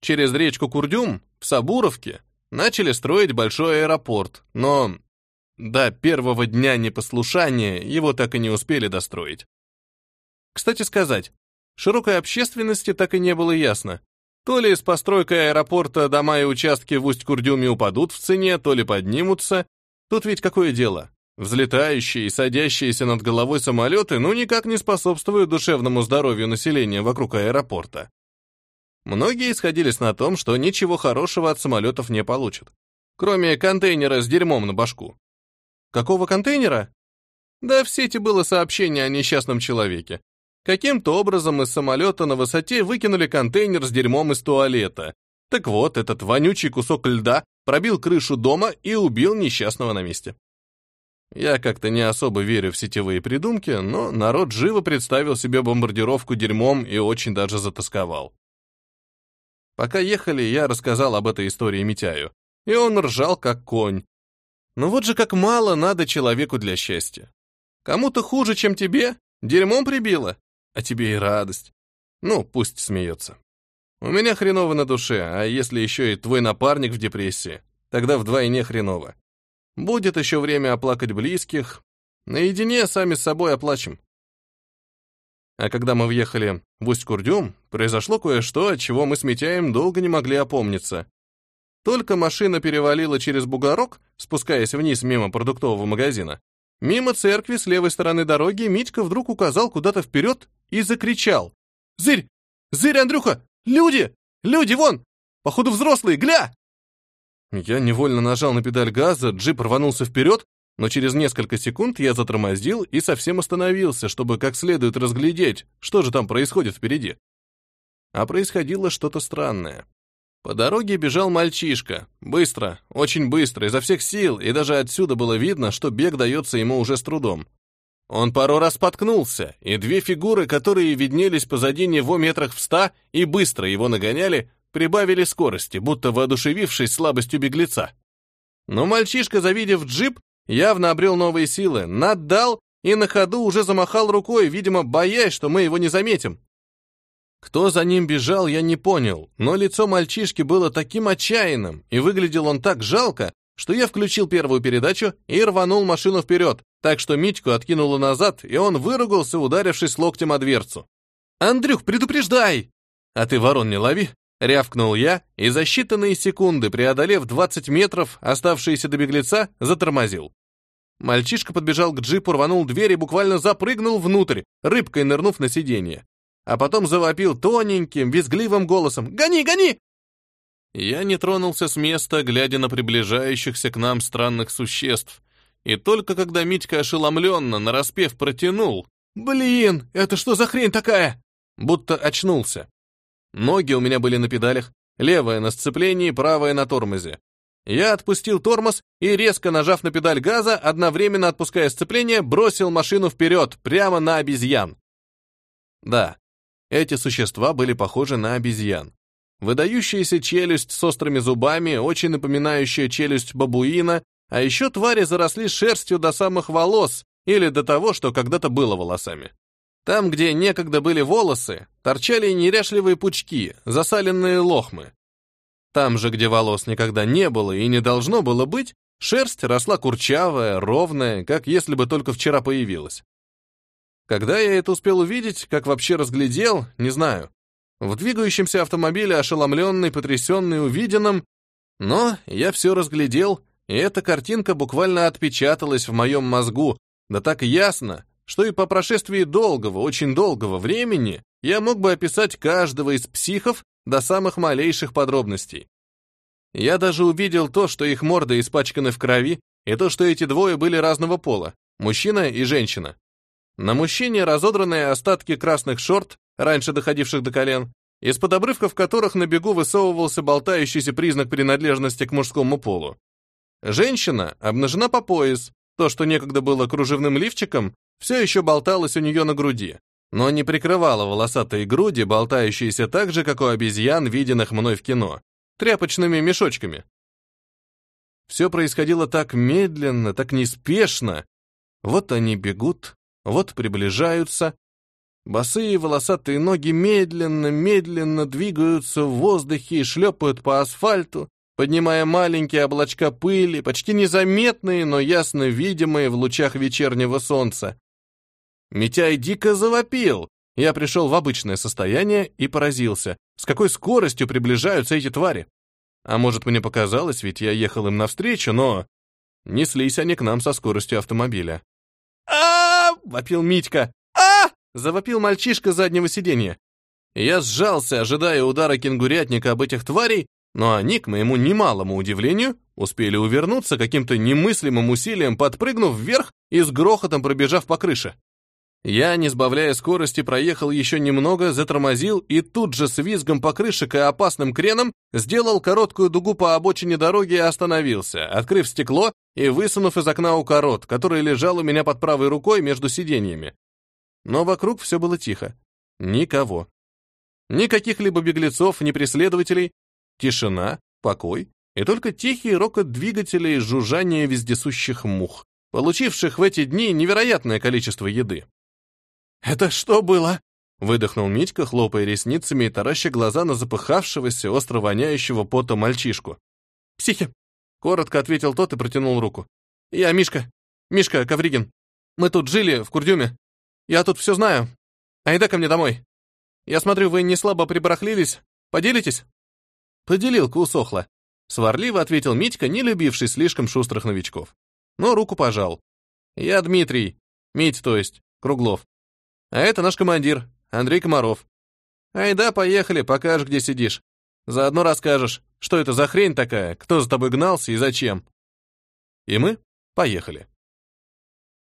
Через речку Курдюм, в Сабуровке, начали строить большой аэропорт, но до первого дня непослушания его так и не успели достроить. Кстати сказать, широкой общественности так и не было ясно, то ли с постройкой аэропорта дома и участки в Усть-Курдюме упадут в цене, то ли поднимутся. Тут ведь какое дело? Взлетающие и садящиеся над головой самолеты ну никак не способствуют душевному здоровью населения вокруг аэропорта. Многие сходились на том, что ничего хорошего от самолетов не получат, кроме контейнера с дерьмом на башку. Какого контейнера? Да в сети было сообщение о несчастном человеке. Каким-то образом из самолета на высоте выкинули контейнер с дерьмом из туалета. Так вот, этот вонючий кусок льда пробил крышу дома и убил несчастного на месте. Я как-то не особо верю в сетевые придумки, но народ живо представил себе бомбардировку дерьмом и очень даже затасковал. Пока ехали, я рассказал об этой истории Митяю, и он ржал как конь, ну вот же как мало надо человеку для счастья. Кому-то хуже, чем тебе, дерьмом прибило, а тебе и радость. Ну, пусть смеется. У меня хреново на душе, а если еще и твой напарник в депрессии, тогда вдвойне хреново. Будет еще время оплакать близких. Наедине сами с собой оплачем. А когда мы въехали в Усть-Курдюм, произошло кое-что, от чего мы с Митяем долго не могли опомниться. Только машина перевалила через бугорок, спускаясь вниз мимо продуктового магазина. Мимо церкви с левой стороны дороги Митька вдруг указал куда-то вперед и закричал. «Зырь! Зырь, Андрюха! Люди! Люди, вон! Походу взрослые, гля!» Я невольно нажал на педаль газа, джип рванулся вперед, но через несколько секунд я затормозил и совсем остановился, чтобы как следует разглядеть, что же там происходит впереди. А происходило что-то странное. По дороге бежал мальчишка. Быстро, очень быстро, изо всех сил, и даже отсюда было видно, что бег дается ему уже с трудом. Он пару раз споткнулся, и две фигуры, которые виднелись позади него метрах в ста и быстро его нагоняли, прибавили скорости, будто воодушевившись слабостью беглеца. Но мальчишка, завидев джип, явно обрел новые силы, наддал и на ходу уже замахал рукой, видимо, боясь, что мы его не заметим. Кто за ним бежал, я не понял, но лицо мальчишки было таким отчаянным, и выглядел он так жалко, что я включил первую передачу и рванул машину вперед, так что Митьку откинуло назад, и он выругался, ударившись локтем о дверцу. «Андрюх, предупреждай!» «А ты ворон не лови!» — рявкнул я, и за считанные секунды, преодолев 20 метров, оставшиеся до беглеца, затормозил. Мальчишка подбежал к джипу, рванул дверь и буквально запрыгнул внутрь, рыбкой нырнув на сиденье а потом завопил тоненьким, визгливым голосом «Гони, гони!». Я не тронулся с места, глядя на приближающихся к нам странных существ, и только когда Митька ошеломленно, нараспев протянул «Блин, это что за хрень такая?» будто очнулся. Ноги у меня были на педалях, левая на сцеплении, правая на тормозе. Я отпустил тормоз и, резко нажав на педаль газа, одновременно отпуская сцепление, бросил машину вперед, прямо на обезьян. Да, эти существа были похожи на обезьян. Выдающаяся челюсть с острыми зубами, очень напоминающая челюсть бабуина, а еще твари заросли шерстью до самых волос или до того, что когда-то было волосами. Там, где некогда были волосы, торчали неряшливые пучки, засаленные лохмы. Там же, где волос никогда не было и не должно было быть, шерсть росла курчавая, ровная, как если бы только вчера появилась. Когда я это успел увидеть, как вообще разглядел, не знаю. В двигающемся автомобиле ошеломленный, потрясенный увиденным, но я все разглядел, и эта картинка буквально отпечаталась в моем мозгу, да так ясно, что и по прошествии долгого, очень долгого времени я мог бы описать каждого из психов до самых малейших подробностей. Я даже увидел то, что их морды испачканы в крови, и то, что эти двое были разного пола, мужчина и женщина. На мужчине разодранные остатки красных шорт, раньше доходивших до колен, из-под обрывков которых на бегу высовывался болтающийся признак принадлежности к мужскому полу. Женщина обнажена по пояс, то, что некогда было кружевным лифчиком, все еще болталось у нее на груди, но не прикрывало волосатые груди, болтающиеся так же, как у обезьян, виденных мной в кино, тряпочными мешочками. Все происходило так медленно, так неспешно. Вот они бегут, вот приближаются. Босые волосатые ноги медленно-медленно двигаются в воздухе и шлепают по асфальту, поднимая маленькие облачка пыли, почти незаметные, но ясно видимые в лучах вечернего солнца. Митяй дико завопил. Я пришел в обычное состояние и поразился, с какой скоростью приближаются эти твари. А может, мне показалось, ведь я ехал им навстречу, но... Неслись они к нам со скоростью автомобиля. Вопил Митька. а завопил мальчишка заднего сиденья. Я сжался, ожидая удара кенгурятника об этих тварей, но они, к моему немалому удивлению, успели увернуться каким-то немыслимым усилием, подпрыгнув вверх и с грохотом пробежав по крыше. Я, не сбавляя скорости, проехал еще немного, затормозил и тут же с визгом покрышек и опасным креном сделал короткую дугу по обочине дороги и остановился, открыв стекло и высунув из окна укорот, который лежал у меня под правой рукой между сиденьями. Но вокруг все было тихо. Никого. Никаких либо беглецов, ни преследователей. Тишина, покой и только тихий рокот двигателей и жужжание вездесущих мух, получивших в эти дни невероятное количество еды. «Это что было?» — выдохнул Митька, хлопая ресницами и тараща глаза на запыхавшегося, остро воняющего пота мальчишку. «Психи!» — коротко ответил тот и протянул руку. «Я Мишка. Мишка Ковригин. Мы тут жили, в Курдюме. Я тут все знаю. Айда ко мне домой. Я смотрю, вы не слабо прибарахлились. Поделитесь?» Поделилка усохла. Сварливо ответил Митька, не любивший слишком шустрых новичков. Но руку пожал. «Я Дмитрий. Мить, то есть. Круглов. А это наш командир, Андрей Комаров. Айда, поехали, покажешь, где сидишь. Заодно расскажешь, что это за хрень такая, кто за тобой гнался и зачем. И мы поехали.